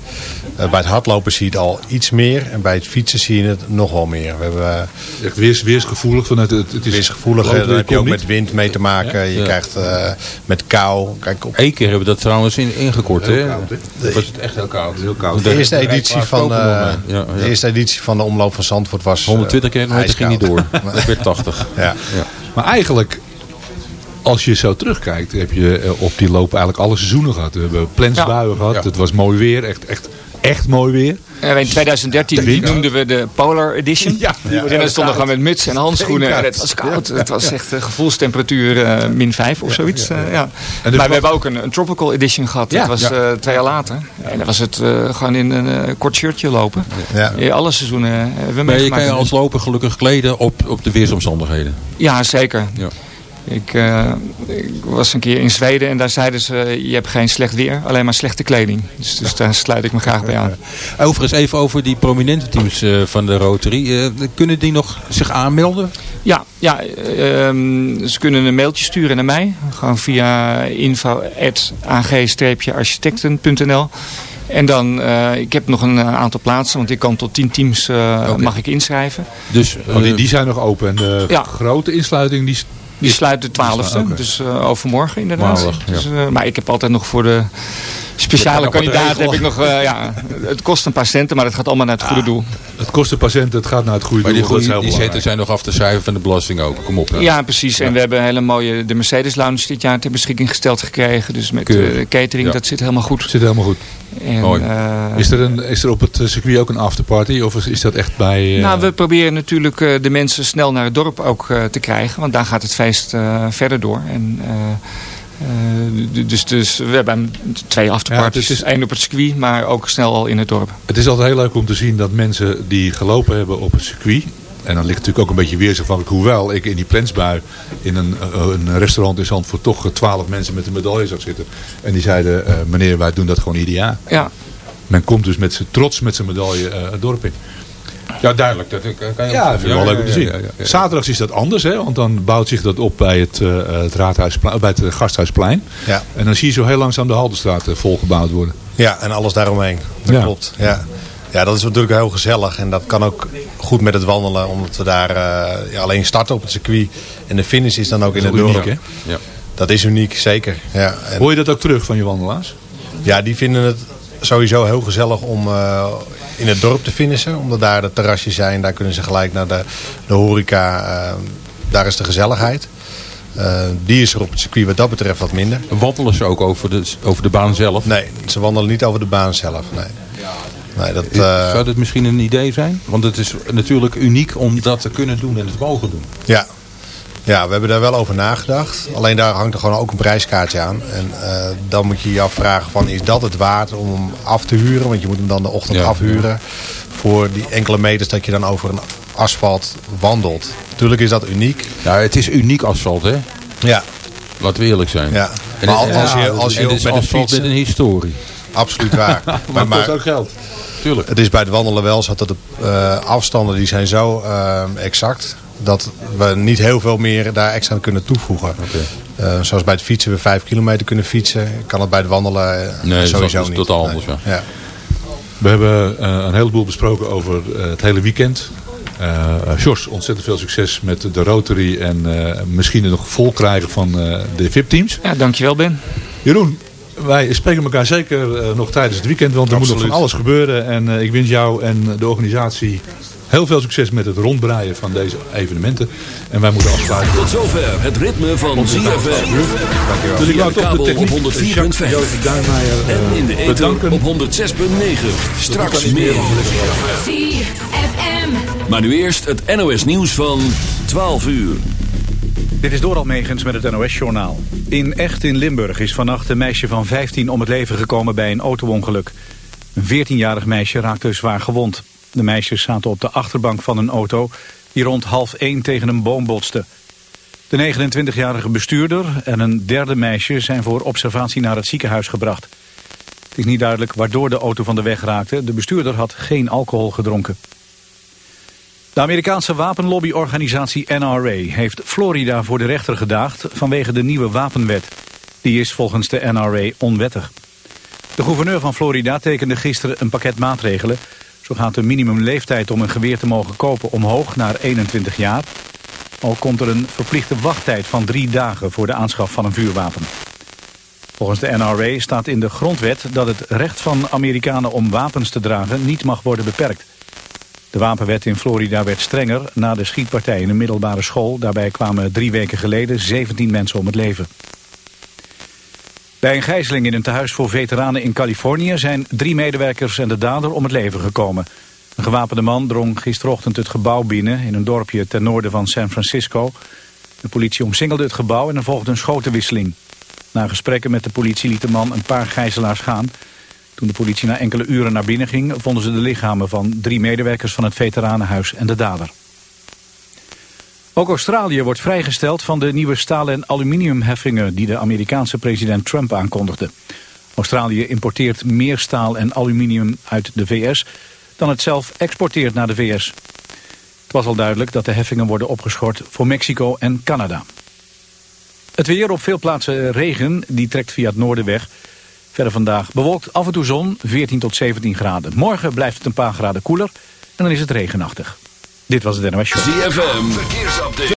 Eh, bij het hardlopen zie je het al iets meer. En bij het fietsen zie je het nog wel meer. We hebben, eh, Echt weers, weersgevoelig vanuit het, het is weersgevoelig, dan heb je ook komt met wind mee te maken. Je Ja. krijgt eh, met kou. Kijk, op Eén keer hebben we dat trouwens in, ingekort. Hè? Heel koud, hè? Of was het echt heel koud? Heel koud. de eerste editie van, eh, Ja, ja. de eerste editie van de omloop van Zandvoort was eh, 120 kilometer ging niet door. Dat werd 80. ja. Maar eigenlijk, als je zo terugkijkt, heb je eh, op die loop eigenlijk alle seizoenen gehad. We hebben plensbuien gehad. Ja. Het was mooi weer. Echt, echt, echt mooi weer. En in 2013 die noemden we de Polar Edition. Ja, En dan stonden we gewoon met muts en handschoenen. En het was koud. Het was echt eh, gevoelstemperatuur eh, min 5 of zoiets. ja. dus maar we hebben ook een, een Tropical Edition gehad. Ja. Dat was Ja. eh, twee jaar later. En dan was het eh, gewoon in een eh, kort shirtje lopen. Ja. Alle seizoenen hebben we Maar je meegemaakt. kan je als loper gelukkig kleden op, op de weersomstandigheden. Ja, zeker. Ja. Ik, eh, ik was een keer in Zweden en daar zeiden ze... je hebt geen slecht weer, alleen maar slechte kleding. Dus, dus daar sluit ik me graag bij aan. Overigens even over die prominente teams eh, van de Rotary. Eh, kunnen die nog zich aanmelden? Ja, ja eh, ehm, ze kunnen een mailtje sturen naar mij. Gewoon via info.ag-architecten.nl En dan, eh, ik heb nog een aantal plaatsen, want ik kan tot 10 teams eh, mag ik inschrijven. Dus, Oh, die, die zijn nog open. En de Ja. grote insluiting die, Die sluit de 12e, Oké. dus eh, overmorgen inderdaad. Maandag, ja. dus, eh, maar ik heb altijd nog voor de speciale Je kan nog wat kandidaten heb ik nog, eh, ja, het kost een paar centen, maar het gaat allemaal naar het goede doel. het kost de patiënt, het gaat naar het goede Maar doel. heel die zetten zijn nog af te schrijven van de belasting ook. Kom op. hè. Ja, precies. En we hebben een hele mooie de Mercedes Lounge dit jaar ter beschikking gesteld gekregen. Dus met eh, catering, Ja. dat zit helemaal goed. Zit helemaal goed. En, Mooi. eh, Is er, een, is er op het circuit ook een afterparty? Of is, is dat echt bij... Nou, we proberen natuurlijk eh, de mensen snel naar het dorp ook eh, te krijgen. Want daar gaat het feest eh, verder door. En, eh, dus, dus we hebben twee afterparties. Ja, is- Eén op het circuit, maar ook snel al in het dorp. Het is altijd heel leuk om te zien dat mensen die gelopen hebben op het circuit... En dan ligt natuurlijk ook een beetje weersafhankelijk. Hoewel ik in die plensbui in een, eh, een restaurant in Zandvoort toch eh, twaalf mensen met een medaille zag zitten. En die zeiden, meneer wij doen dat gewoon ieder jaar. Ja. Men komt dus met zijn trots met zijn medaille het dorp in. Ja, duidelijk. Dat kan je Ja, dat vind ik wel leuk om te zien. ja, ja, ja. Zaterdags is dat anders, hè, want dan bouwt zich dat op bij het, eh, het, raadhuisplein, bij het eh, Gasthuisplein. Ja. En dan zie je zo heel langzaam de Haldenstraat eh, volgebouwd worden. Ja, en alles daaromheen. Dat Ja. klopt. Ja. ja, dat is natuurlijk heel gezellig. En dat kan ook goed met het wandelen. Omdat we daar eh, ja, alleen starten op het circuit. En de finish is dan ook in Dat het is dorp. uniek, Ja. Dat is uniek, zeker. Ja, en, Hoor je dat ook terug van je wandelaars? ja, die vinden het sowieso heel gezellig om eh, in het dorp te finishen. Omdat daar de terrasjes zijn. Daar kunnen ze gelijk naar de, de horeca. eh, daar is de gezelligheid. Eh, die is er op het circuit wat dat betreft wat minder. Wandelen ze ook over de, over de baan zelf? Nee, ze wandelen niet over de baan zelf. Nee. Nee, dat, eh, Zou dat misschien een idee zijn? Want het is natuurlijk uniek om dat te kunnen doen en het mogen doen. Ja. Ja, we hebben daar wel over nagedacht. Alleen daar hangt er gewoon ook een prijskaartje aan. En eh, dan moet je je afvragen van is dat het waard om hem af te huren? Want je moet hem dan de ochtend Ja, afhuren. Voor die enkele meters dat je dan over een asfalt wandelt. Natuurlijk is dat uniek. Ja, het is uniek asfalt, hè? Ja. Laten we eerlijk zijn. Ja. En Maar als je- als je met asfalt fietsen- met een historie. Absoluut waar. Maar, het kost ook geld. Tuurlijk. Het is bij het wandelen wel zo dat de eh, afstanden die zijn zo eh, exact dat we niet heel veel meer daar extra aan kunnen toevoegen. Eh, zoals bij het fietsen we vijf kilometer kunnen fietsen, kan het bij het wandelen eh, Nee, dat is- sowieso dat is niet. totaal Nee. anders, ja. Ja. We hebben eh, een heleboel besproken over het hele weekend. Jos, ontzettend veel succes met de Rotary en eh, misschien het nog vol krijgen van eh, de VIP-teams. Ja, dankjewel Ben. Jeroen, wij spreken elkaar zeker nog tijdens het weekend, want er moet nog van alles gebeuren. En ik wens jou en de organisatie heel veel succes met het rondbreien van deze evenementen. En wij moeten afsluiten. Tot zover het ritme van ZFM. Dus ik wou de toch de kabel op techniek, 104.5. Jozef Duinmeijer, eh, En in de ether bedanken. op 106.9. Straks meer. ZFM. Maar nu eerst het NOS nieuws van 12 uur. Dit is Doral Megens met het NOS-journaal. In Echt in Limburg is vannacht een meisje van 15 om het leven gekomen bij een autoongeluk. Een 14-jarig meisje raakte zwaar gewond. De meisjes zaten op de achterbank van een auto die rond half 1 tegen een boom botste. De 29-jarige bestuurder en een derde meisje zijn voor observatie naar het ziekenhuis gebracht. Het is niet duidelijk waardoor de auto van de weg raakte. De bestuurder had geen alcohol gedronken. De Amerikaanse wapenlobbyorganisatie NRA heeft Florida voor de rechter gedaagd vanwege de nieuwe wapenwet. Die is volgens de NRA onwettig. De gouverneur van Florida tekende gisteren een pakket maatregelen. Zo gaat de minimumleeftijd om een geweer te mogen kopen omhoog naar 21 jaar. Al komt er een verplichte wachttijd van drie dagen voor de aanschaf van een vuurwapen. Volgens de NRA staat in de grondwet dat het recht van Amerikanen om wapens te dragen niet mag worden beperkt. De wapenwet in Florida werd strenger na de schietpartij in een middelbare school. Daarbij kwamen drie weken geleden 17 mensen om het leven. Bij een gijzeling in een tehuis voor veteranen in Californië... zijn drie medewerkers en de dader om het leven gekomen. Een gewapende man drong gisterochtend het gebouw binnen... in een dorpje ten noorden van San Francisco. De politie omsingelde het gebouw en er volgde een schotenwisseling. Na gesprekken met de politie liet de man een paar gijzelaars gaan... Toen de politie na enkele uren naar binnen ging... vonden ze de lichamen van drie medewerkers van het veteranenhuis en de dader. Ook Australië wordt vrijgesteld van de nieuwe staal- en aluminiumheffingen... die de Amerikaanse president Trump aankondigde. Australië importeert meer staal en aluminium uit de VS... dan het zelf exporteert naar de VS. Het was al duidelijk dat de heffingen worden opgeschort voor Mexico en Canada. Het weer op veel plaatsen regen, die trekt via het noorden weg... Verder vandaag bewolkt, af en toe zon, 14 tot 17 graden. Morgen blijft het een paar graden koeler en dan is het regenachtig. Dit was het NOS Show. ZFM, verkeersupdate.